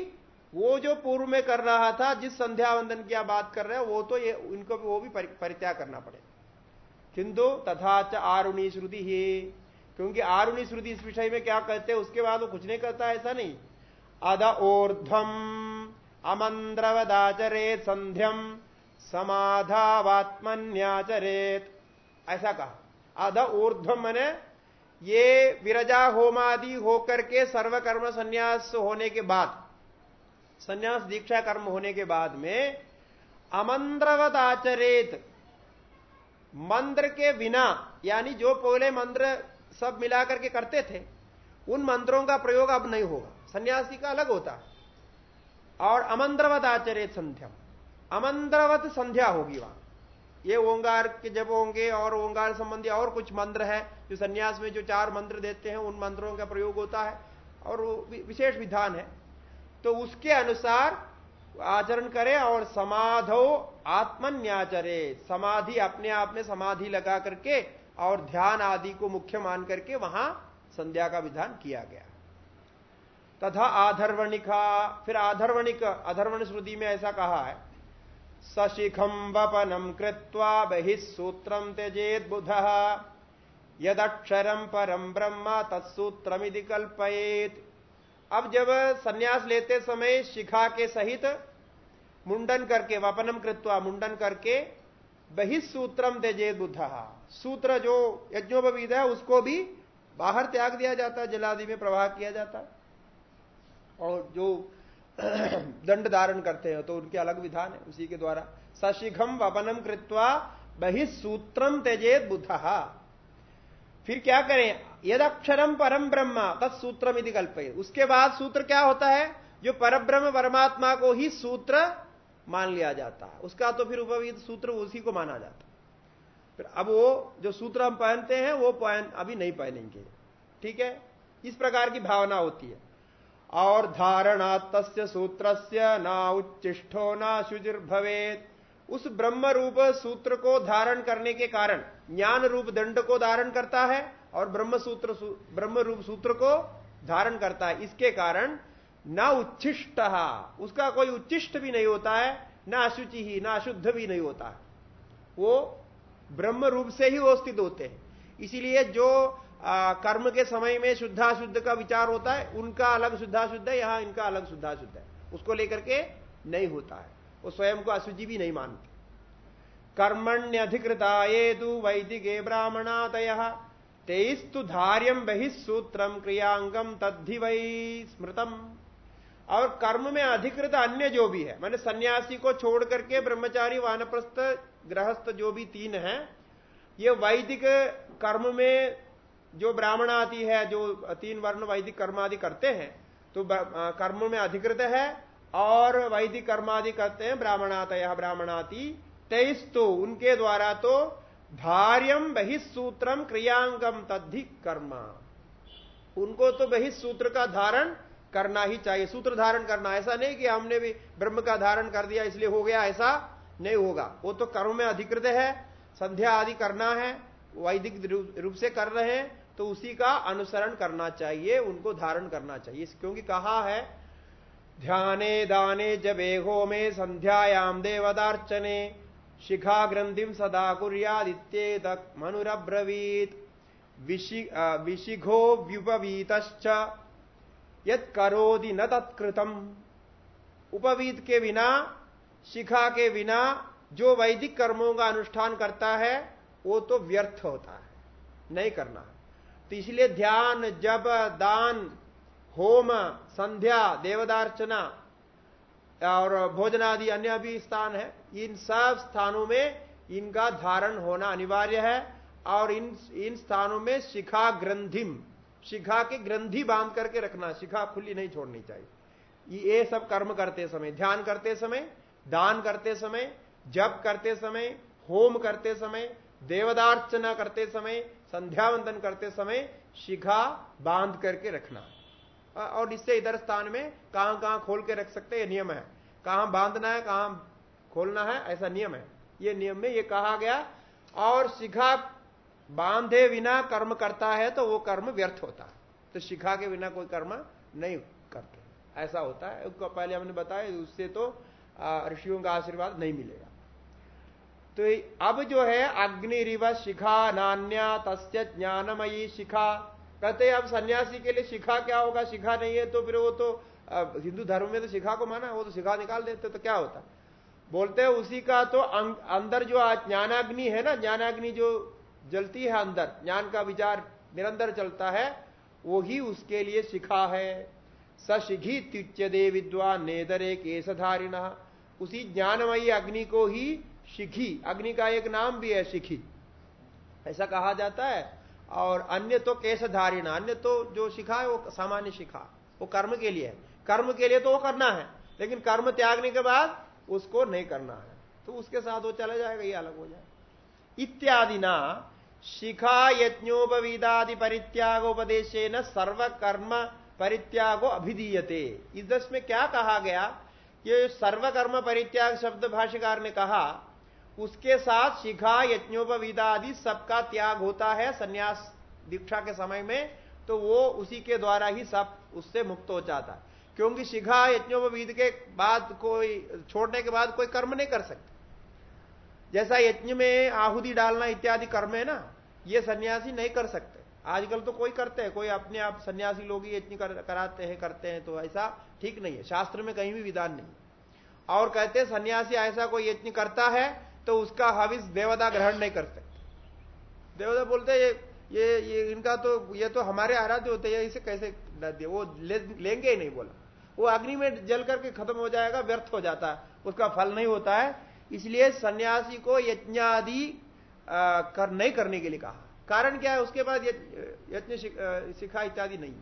वो जो पूर्व में कर रहा था, जिस संध्या वंदन की आप बात कर रहे हैं, वो तो ये उनको वो भी परित्याग करना पड़ेगा किंतु तथा आरुणी श्रुति ही। क्योंकि आरुणी श्रुति इस विषय में क्या कहते हैं, उसके बाद वो कुछ नहीं करता ऐसा नहीं। अध ऊर्धम अमंद्रवदाचरेत संध्यम समाधावात्मन्याचरेत। ऐसा कहा। अध ऊर्धम मैंने ये विरजा होमादि होकर के सर्वकर्म संन्यास होने के बाद संन्यास दीक्षा कर्म होने के बाद में अमंद्रवत आचरेत मंत्र के बिना, यानी जो पहले मंत्र सब मिलाकर के करते थे, उन मंत्रों का प्रयोग अब नहीं होगा। सन्यासी का अलग होता है। और अमंद्रवत आचरित संध्या। अमंद्रवत संध्या होगी वहाँ। ये ओंगार के जब होंगे और ओंगार संबंधी और कुछ मंत्र है, जो सन्यास में जो चार मंत्र देते हैं, उन मंत्रों का प्रयोग होता है। और विशेष विधान है। तो उसके अनुसार आचरण करे और समाधो आत्मन्याचरे, समाधि अपने आप में समाधि लगा करके और ध्यान आदि को मुख्य मान करके वहाँ संध्या का विधान किया गया। तथा आधर्वणिका, फिर आधर्वणिक, अधर्वण श्रुति में ऐसा कहा है सशिखम वपनम कृत्वा बहिसूत्रम त्यजेत बुध यदक्षरम परम ब्रह्म तत्सूत्रमिति कल्पयेत। अब जब सन्यास लेते समय शिखा के सहित मुंडन करके, वपनम कृत्वा मुंडन करके बहिसूत्रम त्यजेत बुध सूत्र जो यज्ञोपवीद है, उसको भी बाहर त्याग दिया जाता जलादि में प्रवाह किया जाता और जो दंड धारण करते हैं तो उनके अलग विधान है, उसी के द्वारा। सशिखम वपनम कृत्वा बहिसूत्रम त्यजेत बुध फिर क्या करें? यद अक्षरम परम ब्रह्म तत्सूत्रम यदि कल्प उसके बाद सूत्र क्या होता है? जो परब्रह्म परमात्मा को ही सूत्र मान लिया जाता है। उसका तो फिर उपवीत सूत्र उसी को माना जाता है। फिर अब वो जो सूत्र हम पहनते हैं, वो पहन अभी नहीं पहनेंगे। ठीक है? इस प्रकार की भावना होती है। और धारणा तस्य सूत्र से ना उच्चिष्ठो ना शुचिर्भवेत। उस ब्रह्म रूप सूत्र को धारण करने के कारण ज्ञान रूप दंड को धारण करता है और ब्रह्म सूत्र ब्रह्म रूप सूत्र को धारण करता है। इसके कारण न उच्छिष्ट उसका कोई उच्चिष्ट भी नहीं होता है न अशुचि ही न अशुद्ध भी नहीं होता है। वो ब्रह्म रूप से ही वो स्थित होते हैं। इसीलिए जो आ, कर्म के समय में शुद्धाशुद्ध का विचार होता है उनका अलग शुद्धाशुद्ध है यहाँ इनका अलग शुद्धाशुद्ध है। उसको लेकर के नहीं होता है। वो स्वयं को अशुचि भी नहीं मानते। कर्मण्यधिकृता ये दु वैदिके ब्राह्मणातय। तेस्तु धार्यम बहिसूत्रम क्रियांगम तद्धि वही स्मृतम। और कर्म में अधिकृत अन्य जो भी है, मैंने सन्यासी को छोड़ करके ब्रह्मचारी, वानप्रस्थ, गृहस्थ जो भी तीन है, ये वैदिक कर्म में जो ब्राह्मण आदि है, जो तीन वर्ण वैदिक कर्म आदि करते हैं तो कर्म में अधिकृत है और वैदिक कर्मादि करते हैं, ब्राह्मणातय ब्राह्मणाति तेईस तो उनके द्वारा तो धार्यम बहिसूत्रम क्रियांगम तद्धि कर्म। उनको तो बहिसूत्र का धारण करना ही चाहिए, सूत्र धारण करना। ऐसा नहीं कि हमने भी ब्रह्म का धारण कर दिया, इसलिए हो गया, ऐसा नहीं होगा। वो तो कर्म में अधिकृत है, संध्या आदि करना है, वैदिक रूप से कर रहे हैं तो उसी का अनुसरण करना चाहिए, उनको धारण करना चाहिए। क्योंकि कहा है ध्याने दाने जबेहो में संध्यायाम देवदार्चने। शिखा ग्रंथिम सदा कुरियादित्ये मनुरब्रवीत। विशिघो व्युपवीत करोदि न तत्कृतम। उपवीत के बिना शिखा के बिना जो वैदिक कर्मों का अनुष्ठान करता है, वो तो व्यर्थ होता है। नहीं करना। तो इसलिए ध्यान जब दान होम, संध्या, देवदार्चना और भोजनादि अन्य भी स्थान है। इन सब स्थानों में इनका धारण होना अनिवार्य है और इन इन स्थानों में शिखा ग्रंथिम, शिखा की ग्रंथि बाँध करके रखना, शिखा खुली नहीं छोड़नी चाहिए। ये सब कर्म करते समय, ध्यान करते समय, दान करते समय, जप करते समय, होम करते समय, देवदार्चना करते समय संध्या वंदन करते समय शिखा बाँध करके रखना। और इससे इधर स्थान में कहाँ कहाँ खोल के रख सकते हैं नियम है। कहाँ बांधना है, कहाँ खोलना है, ऐसा नियम है। ये नियम में ये कहा गया, और शिखा बांधे बिना कर्म करता है तो वो कर्म व्यर्थ होता है। तो शिखा के बिना कोई कर्म नहीं करते। ऐसा होता है। पहले हमने बताया, उससे तो ऋषियों का आशीर्वाद नहीं मिलेगा। तो अब जो है अग्नि रिव शिखा नान्या तस्य ज्ञानमयी शिखा। कहते हैं, अब सन्यासी के लिए शिखा क्या होगा? शिखा नहीं है तो फिर वो तो हिंदू धर्म में तो शिखा को माना, वो तो शिखा निकाल देते तो क्या होता? बोलते हैं, उसी का तो अंदर जो ज्ञानाग्नि है ना, ज्ञानाग्नि जो जलती है अंदर, ज्ञान का विचार निरंतर चलता है वो ही उसके लिए शिखा है। सशिखी त्युच्य दे विद्वान नेदरे केशधारिण। उसी ज्ञानमयी अग्नि को ही शिखी, अग्नि का एक नाम भी है शिखी। ऐसा कहा जाता है और अन्य तो केशधारिण अन्य तो जो शिखा है वो सामान्य शिखा, वो कर्म के लिए है। कर्म के लिए तो वो करना है, लेकिन कर्म त्यागने के बाद उसको नहीं करना है। तो उसके साथ वो चला जाएगा, ये अलग हो जाए इत्यादि ना, शिखा यज्ञोपवीदादि परित्यागोपदेश न सर्व कर्म परित्यागो अभिधीयते। इस दस में क्या कहा गया? ये सर्वकर्म परित्याग शब्द भाष्यकार ने कहा उसके साथ शिखा यज्ञोपवीदा आदि सबका त्याग होता है सन्यास दीक्षा के समय में तो वो उसी के द्वारा ही सब उससे मुक्त हो जाता है। क्योंकि शिखा यज्ञोपवीद के बाद कोई छोड़ने के बाद कोई कर्म नहीं कर सकते। जैसा यज्ञ में आहुति डालना इत्यादि कर्म है ना ये सन्यासी नहीं कर सकते। आजकल तो कोई करते हैं कोई अपने आप सन्यासी लोग ही यज्ञ कर, कराते हैं करते हैं तो ऐसा ठीक नहीं है। शास्त्र में कहीं भी विधान नहीं और कहते हैं सन्यासी ऐसा कोई यज्ञ करता है तो उसका हविस देवता ग्रहण नहीं कर सकते देवता बोलते ये ये ये इनका तो ये तो हमारे आराध्य होते हैं इसे कैसे दिए वो ले, लेंगे ही नहीं बोला। वो अग्नि में जल करके खत्म हो जाएगा व्यर्थ हो जाता है उसका फल नहीं होता है। इसलिए सन्यासी को यज्ञादि कर नहीं करने के लिए कहा। कारण क्या है? उसके बाद यज्ञ शिखा इत्यादि नहीं है।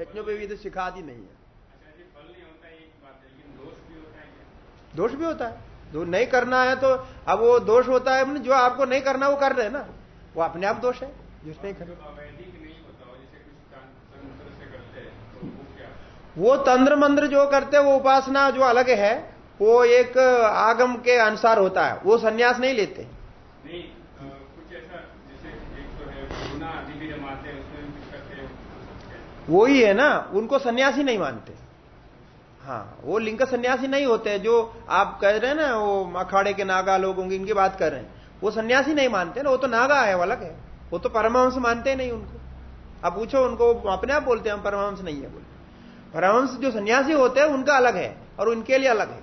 यज्ञों पे भी तो शिखा आदि नहीं है। दोष भी होता है। जो नहीं करना है तो अब वो दोष होता है जो आपको नहीं करना वो कर रहे ना। वो अपने आप दोष है जिस नहीं कर वो तंत्र मंत्र जो करते हैं वो उपासना जो अलग है वो एक आगम के अनुसार होता है। वो सन्यास नहीं लेते। नहीं वो ही है ना उनको सन्यासी नहीं मानते। हाँ वो लिंग सन्यासी नहीं होते जो आप कह रहे हैं ना, वो अखाड़े के नागा लोग होंगे, इनकी बात कर रहे हैं। वो सन्यासी नहीं मानते ना, वो तो नागा है अलग है वो तो परमहंस मानते नहीं उनको। आप पूछो उनको अपने आप बोलते हैं, हम परमहंस नहीं है बोलते। परमहंस जो सन्यासी होते हैं, उनका अलग है, और उनके लिए अलग है।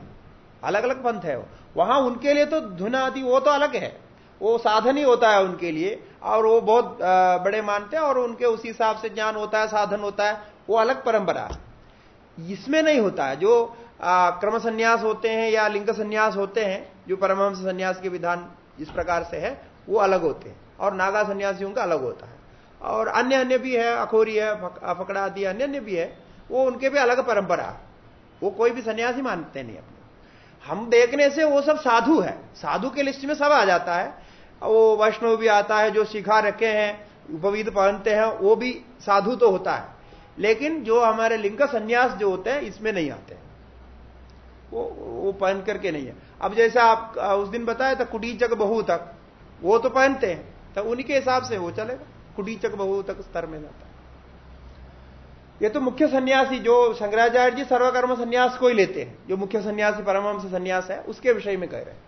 अलग अलग पंथ है वो। वहाँ उनके लिए तो धुन आदि, वो तो अलग है। वो साधन ही होता है उनके लिए, और वो बहुत बड़े मानते हैं, और उनके उसी हिसाब से ज्ञान होता है, साधन होता है, वो अलग परंपरा इसमें नहीं होता है। जो क्रम संन्यास होते हैं या लिंग संन्यास होते हैं, जो परमहंस संन्यास के विधान इस प्रकार से है, वो अलग होते हैं। और नागा संन्यासियों का अलग होता है। और अन्य अन्य भी है, अखोरी है फकड़ा आदि अन्य अन्य भी है, वो उनके भी अलग परंपरा वो कोई भी सन्यासी मानते नहीं अपने। हम देखने से वो सब साधु है। साधु के लिस्ट में सब आ जाता है। वो वैष्णव भी आता है, जो सिखा रखे हैं उपवीत पहनते हैं, वो भी साधु तो होता है। लेकिन जो हमारे लिंग संन्यास जो होते हैं, इसमें नहीं आते। वो वो पहन करके नहीं है। अब जैसे आप, उस दिन बताया था कुटीचक बहु तक, वो तो पहनते हैं तो उनके हिसाब से वो चलेगा। कुटीचक बहु तक स्तर में जाता है। ये तो मुख्य सन्यासी, जो शंकराचार्य जी सर्वकर्म सन्यास को ही लेते हैं, जो मुख्य सन्यासी, परमहंस सन्यास है, उसके विषय में कह रहे हैं।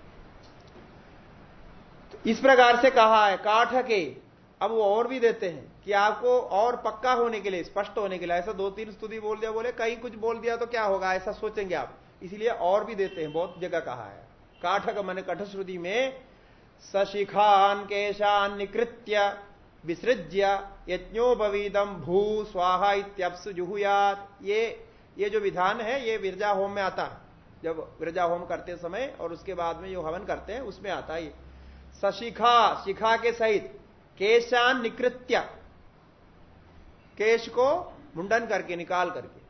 इस प्रकार से कहा है काठ के अब वो और भी देते हैं कि आपको और पक्का होने के लिए, स्पष्ट होने के लिए, ऐसा दो तीन स्तुति बोल दिया, बोले, कहीं कुछ बोल दिया तो क्या होगा, ऐसा सोचेंगे आप। इसलिए और भी देते हैं, बहुत जगह कहा है। काठक मैंने कठश्रुति में, सशिखान केशान निकृत्य विसृज्य यज्ञोपवीदम भू स्वाहा इत्यप्स जुहुयात। ये ये जो विधान है, ये विरजा होम में आता है। जब विरजा होम करते समय और उसके बाद में जो हवन करते हैं, उसमें आता है सशिखा, शिखा के सहित केशान निकृत्य। केश को मुंडन करके, निकाल करके,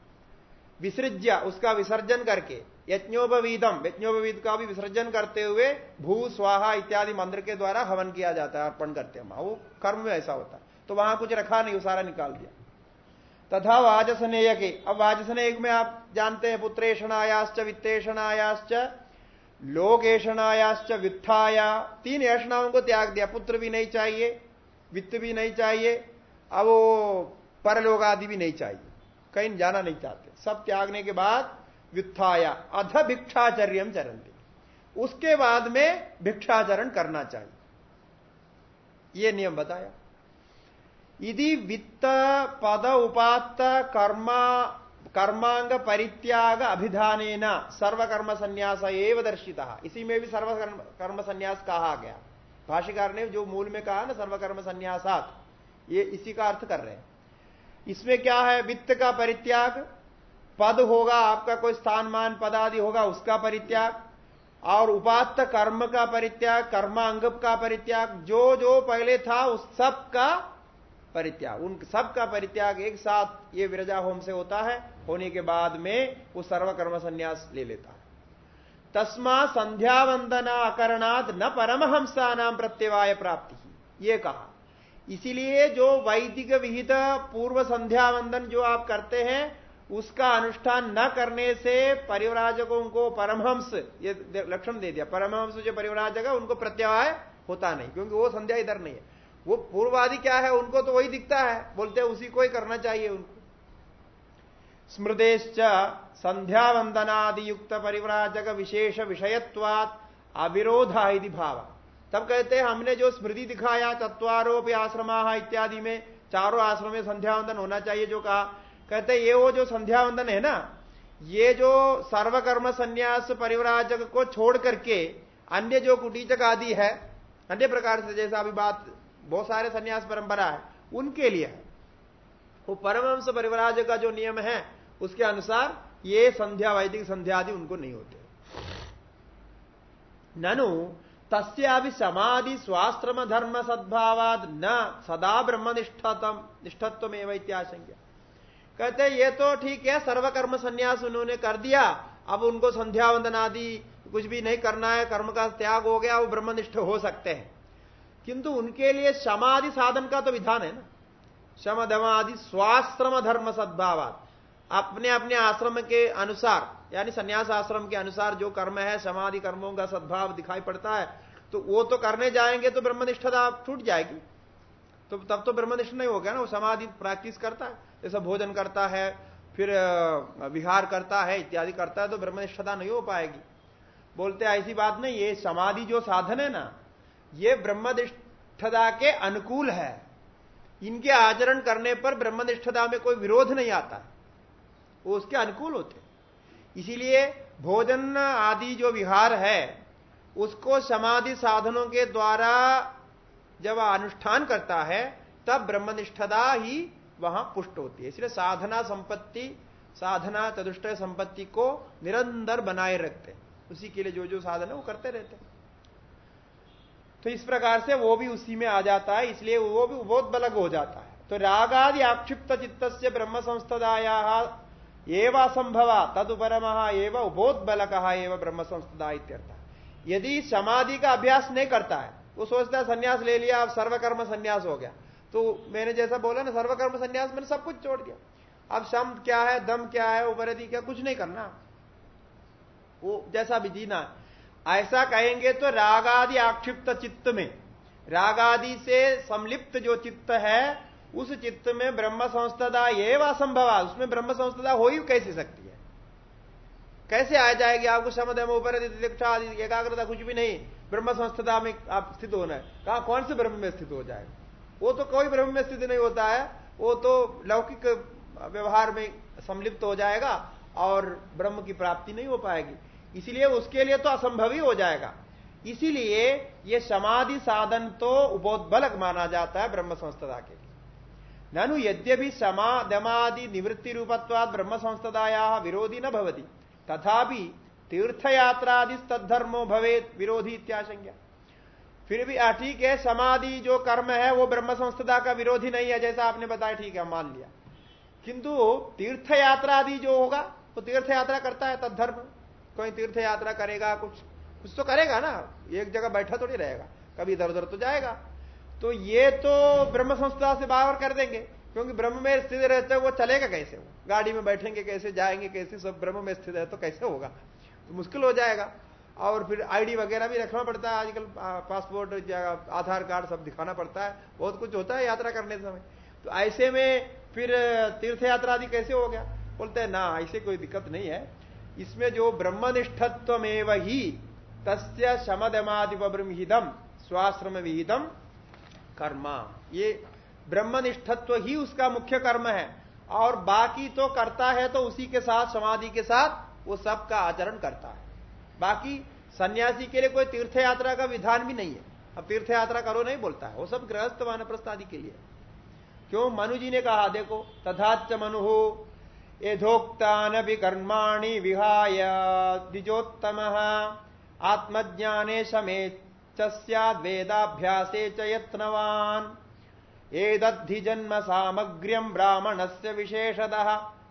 विसृज्य, उसका विसर्जन करके यज्ञोपवीदम यज्ञोपवीद का भी विसर्जन करते हुए भू, स्वाहा इत्यादि मंत्र के द्वारा हवन किया जाता है, अर्पण करते हैं। वो कर्म में ऐसा होता है। तो वहाँ कुछ रखा नहीं, वो सारा निकाल दिया। तथा वाजसनेय के, अब वाजसनेय में आप जानते हैं, पुत्रेषणायाश्च, वित्तेषणायाश्च लोक ऐषणायाश्च वित्थाया, तीन ऐषणाओं को त्याग दिया। पुत्र भी नहीं चाहिए वित्त भी नहीं चाहिए, अब वो परलोक आदि भी नहीं चाहिए। कहीं जाना नहीं चाहते। सब त्यागने के बाद व्युत्थाया, अध भिक्षाचर्य चरंती उसके बाद में भिक्षाचरण करना चाहिए। यह नियम बताया। यदि वित्त, पद, उपात्त, कर्मा, कर्मांग, परित्याग अभिधान सर्वकर्म संन्यास एव दर्शिता। इसी में भी सर्वकर्म कर्म संन्यास कहा गया। भाष्यकार ने जो मूल में कहा ना, सर्वकर्म संन्यासात, ये इसी का अर्थ कर रहे हैं। इसमें क्या है? वित्त का परित्याग, पद होगा आपका कोई स्थान मान पद आदि होगा, उसका परित्याग, और उपात्त कर्म का परित्याग कर्मांग का परित्याग, जो जो पहले था, उस सब का परित्याग। उन सबका परित्याग एक साथ ये विरजा होम से होता है, होने के बाद में वो सर्वकर्म संन्यास ले लेता है। तस्मा संध्या वंदना अकरणाद न परमहंसा नाम प्रत्यवाय प्राप्ति। ये कहा, इसीलिए जो वैदिक विहित पूर्व संध्या वंदन जो आप करते हैं, उसका अनुष्ठान न करने से परिवराजकों को परमहंस, ये लक्षण दे दिया, परमहंस जो परिवराजक है, उनको प्रत्यवाय होता नहीं, क्योंकि वो संध्या इधर नहीं है। वो पूर्वादि क्या है, उनको तो वही दिखता है, बोलते हैं उसी को ही करना चाहिए उनको। स्मृदेश्च संध्या वंदनादि युक्त परिवराजक विशेष विषयत्वात अविरोधा यदि भाव। तब कहते हैं, हमने जो स्मृति दिखाया, तत्वारोप आश्रमा इत्यादि में चारों आश्रम में संध्या वंदन होना चाहिए, जो कहा, कहते ये वो जो संध्या वंदन है ना, ये जो सर्वकर्म संन्यास परिवराजक को छोड़ करके अन्य जो कुटीचक आदि है, अन्य प्रकार से जैसा अभी बात, बहुत सारे संन्यास परंपरा है, उनके लिए है। वो परमहंस परिवराज का जो नियम है उसके अनुसार ये संध्या, वैदिक संध्या आदि उनको नहीं होते। ननु तस्याभि समाधि स्वाश्रम धर्म सद्भावाद न, सदा ब्रह्मनिष्ठतम निष्ठत्व एवं इत्याशंका कहते, ये तो ठीक है, सर्वकर्म संन्यास उन्होंने कर दिया, अब उनको संध्या वंदन आदि कुछ भी नहीं करना है, कर्म का त्याग हो गया, वो ब्रह्मनिष्ठ हो सकते हैं। किंतु उनके लिए समाधि साधन का तो विधान है ना। शम आदि स्वाश्रम धर्म सद्भावात। अपने अपने आश्रम के अनुसार, यानी संन्यास आश्रम के अनुसार जो कर्म है, समाधि कर्मों का सद्भाव दिखाई पड़ता है तो वो तो करने जाएँगे तो ब्रह्मनिष्ठता छूट जाएगी। तो तब तो ब्रह्मनिष्ठ नहीं हो गया ना, वो समाधि प्रैक्टिस करता है, जैसा भोजन करता है, फिर विहार करता है, इत्यादि करता है तो ब्रह्मनिष्ठता नहीं हो पाएगी। बोलते, ऐसी बात नहीं, ये समाधि जो साधन है ना, ये ब्रह्मनिष्ठता के अनुकूल है। इनके आचरण करने पर ब्रह्मनिष्ठता में कोई विरोध नहीं आता। वो उसके अनुकूल होते इसीलिए भोजन आदि जो विहार है, उसको समाधि साधनों के द्वारा जब अनुष्ठान करता है, तब ब्रह्मनिष्ठता ही वहाँ पुष्ट होती है। इसलिए साधना संपत्ति, साधना चतुष्ट संपत्ति को निरंतर बनाए रखते उसी के लिए जो जो साधन है वो करते रहते तो इस प्रकार से वो भी उसी में आ जाता है, इसलिए वो भी बहुत बलग हो जाता है। तो रागादि आक्षिप्त चित्त से ब्रह्म संस्थदाया एवं असंभवा, तदुपरम एवं उबोध कहा एवं ब्रह्म संस्था इत्यर्थ। यदि समाधि का अभ्यास नहीं करता है, वो सोचता है, संन्यास ले लिया, अब सर्वकर्म संन्यास हो गया। तो मैंने जैसा बोला ना, सर्वकर्म संन्यास, मैंने सब कुछ छोड़ दिया। अब शम क्या है, दम क्या है, उपरति क्या, कुछ नहीं करना। वो जैसा भी जीना ऐसा कहेंगे तो रागादि आक्षिप्त चित्त में, रागादि से समलिप्त जो चित्त है उस चित्त में ब्रह्म संस्थता ये असंभव उसमें ब्रह्म संस्थता हो ही कैसे सकती है? कैसे आ जाएगी? आपको समदम ऊपर एकाग्रता कुछ भी नहीं। ब्रह्म संस्थता में आप स्थित होना है। कहा कौन से ब्रह्म में स्थित हो जाएगा वो तो कोई ब्रह्म में स्थित नहीं होता है। वो तो लौकिक व्यवहार में सम्लिप्त हो जाएगा और ब्रह्म की प्राप्ति नहीं हो पाएगी। इसीलिए उसके लिए तो असंभव ही हो जाएगा। इसीलिए ये समाधि साधन तो उपोदबलक माना जाता है ब्रह्म संस्थता के ननु यद्यपि समादमादि निवृत्ति रूपत्वाद ब्रह्म संस्थताया विरोधी न भवती, तथापि तीर्थयात्रादि तद्धर्मो भवे विरोधी इत्याशंज्ञा फिर भी ठीक है, समाधि जो कर्म है, वो ब्रह्म संस्थता का विरोधी नहीं है, जैसा आपने बताया, ठीक है, मान लिया। किंतु तीर्थ यात्रा आदि जो होगा, वो तो तीर्थ यात्रा करता है तद्धर्म। कोई तीर्थ यात्रा करेगा, कुछ कुछ तो करेगा ना, एक जगह बैठा थोड़ी रहेगा, कभी इधर उधर तो जाएगा। तो ये तो ब्रह्म संस्था से बाहर कर देंगे, क्योंकि ब्रह्म में स्थित रहते वो चलेगा कैसे? वो गाड़ी में बैठेंगे कैसे, जाएँगे कैसे, सब ब्रह्म में स्थित है तो कैसे होगा? तो मुश्किल हो जाएगा। और फिर आईडी वगैरह भी रखना पड़ता है आजकल पासपोर्ट आधार कार्ड सब दिखाना पड़ता है। बहुत कुछ होता है यात्रा करने समय। तो ऐसे में फिर तीर्थ यात्रा आदि कैसे हो गया? बोलते हैं, ना, ऐसे कोई दिक्कत नहीं है। इसमें जो ब्रह्मनिष्ठत्व ही, तस्य शमदमादिपब्रह्महिदम स्वाश्रम विहिदम कर्म। ये ब्रह्मनिष्ठत्व ही उसका मुख्य कर्म है। और बाकी तो करता है तो उसी के साथ, समाधि के साथ वो सब का आचरण करता है। बाकी सन्यासी के लिए कोई तीर्थ यात्रा का विधान भी नहीं है। अब तीर्थ यात्रा करो नहीं बोलता है। वो सब गृहस्थ वानप्रस्थ आदि के लिए। क्यों? मनु जी ने कहा, देखो तथाच मनु यथोक्तान कर्माणी विहाय द्विजोत्तम। आत्मज्ञाने समेत वेदाभ्यासे च एदद्धि जन्म सामग्र्यम ब्राह्मण से विशेषद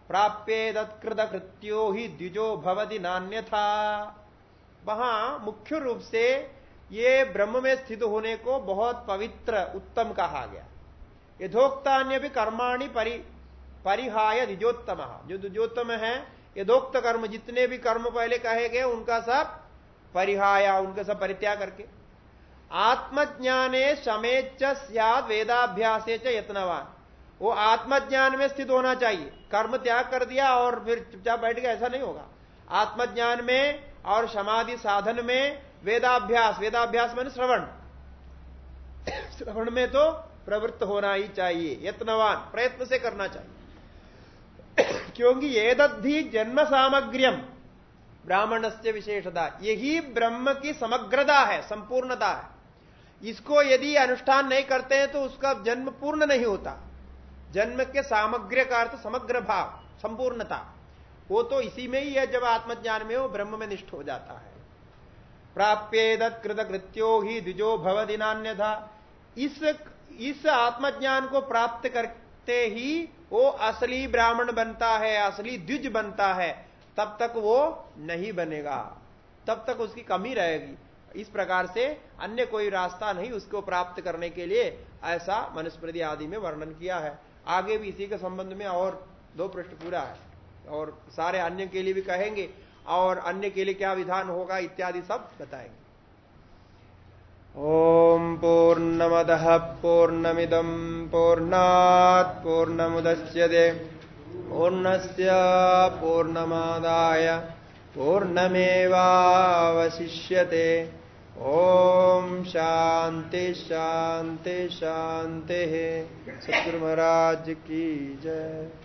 प्राप्येदत्कृत कृत्यो ही द्विजो भवति नान्यथा। वहाँ मुख्य रूप से ये ब्रह्म में स्थित होने को बहुत पवित्र, उत्तम कहा गया। यथोक्तान्य भी कर्माणी परि, परिहाय द्विजोत्तम। जो द्विजोत्तम है, यथोक्त कर्म जितने भी कर्म पहले कहे गए, उनका सब परिहाया, उनका सब परित्याग करके। आत्मज्ञाने समेच सियाद वेदाभ्यास यत्नवान। वो आत्मज्ञान में स्थित होना चाहिए। कर्म त्याग कर दिया और फिर चुपचाप बैठ गया, ऐसा नहीं होगा। आत्मज्ञान में और समाधि साधन में वेदाभ्यास वेदाभ्यास मैंने श्रवण। श्रवण में तो प्रवृत्त होना ही चाहिए, यत्नवान, प्रयत्न से करना चाहिए। क्योंकि ये दधि जन्म सामग्र्यम ब्राह्मण से विशेषता, यही ब्रह्म की समग्रता है, संपूर्णता है। इसको यदि अनुष्ठान नहीं करते हैं तो उसका जन्म पूर्ण नहीं होता। जन्म के सामग्र्य का अर्थ समग्र भाव, संपूर्णता। वो तो इसी में ही है जब आत्मज्ञान में वो ब्रह्म में निष्ठ हो जाता है। प्राप्येदत कृत कृत्यो ही द्विजो भवदिनान्य था इस इस आत्मज्ञान को प्राप्त करते ही वो असली ब्राह्मण बनता है, असली द्विज बनता है, तब तक वो नहीं बनेगा। तब तक उसकी कमी रहेगी। इस प्रकार से अन्य कोई रास्ता नहीं उसको प्राप्त करने के लिए ऐसा मनुस्मृति आदि में वर्णन किया है। आगे भी इसी के संबंध में और दो पृष्ठ पूरा है। और सारे अन्य के लिए भी कहेंगे, और अन्य के लिए क्या विधान होगा इत्यादि सब बताएँगे। ओम पूर्णमद पूर्णमिदम पूर्णात पूर्णमुदच्यते पूर्णस्य पूर्णमादाय पूर्णमेवावशिष्यते। ओम शांति शांति शांति सतगुरु महाराज की जय।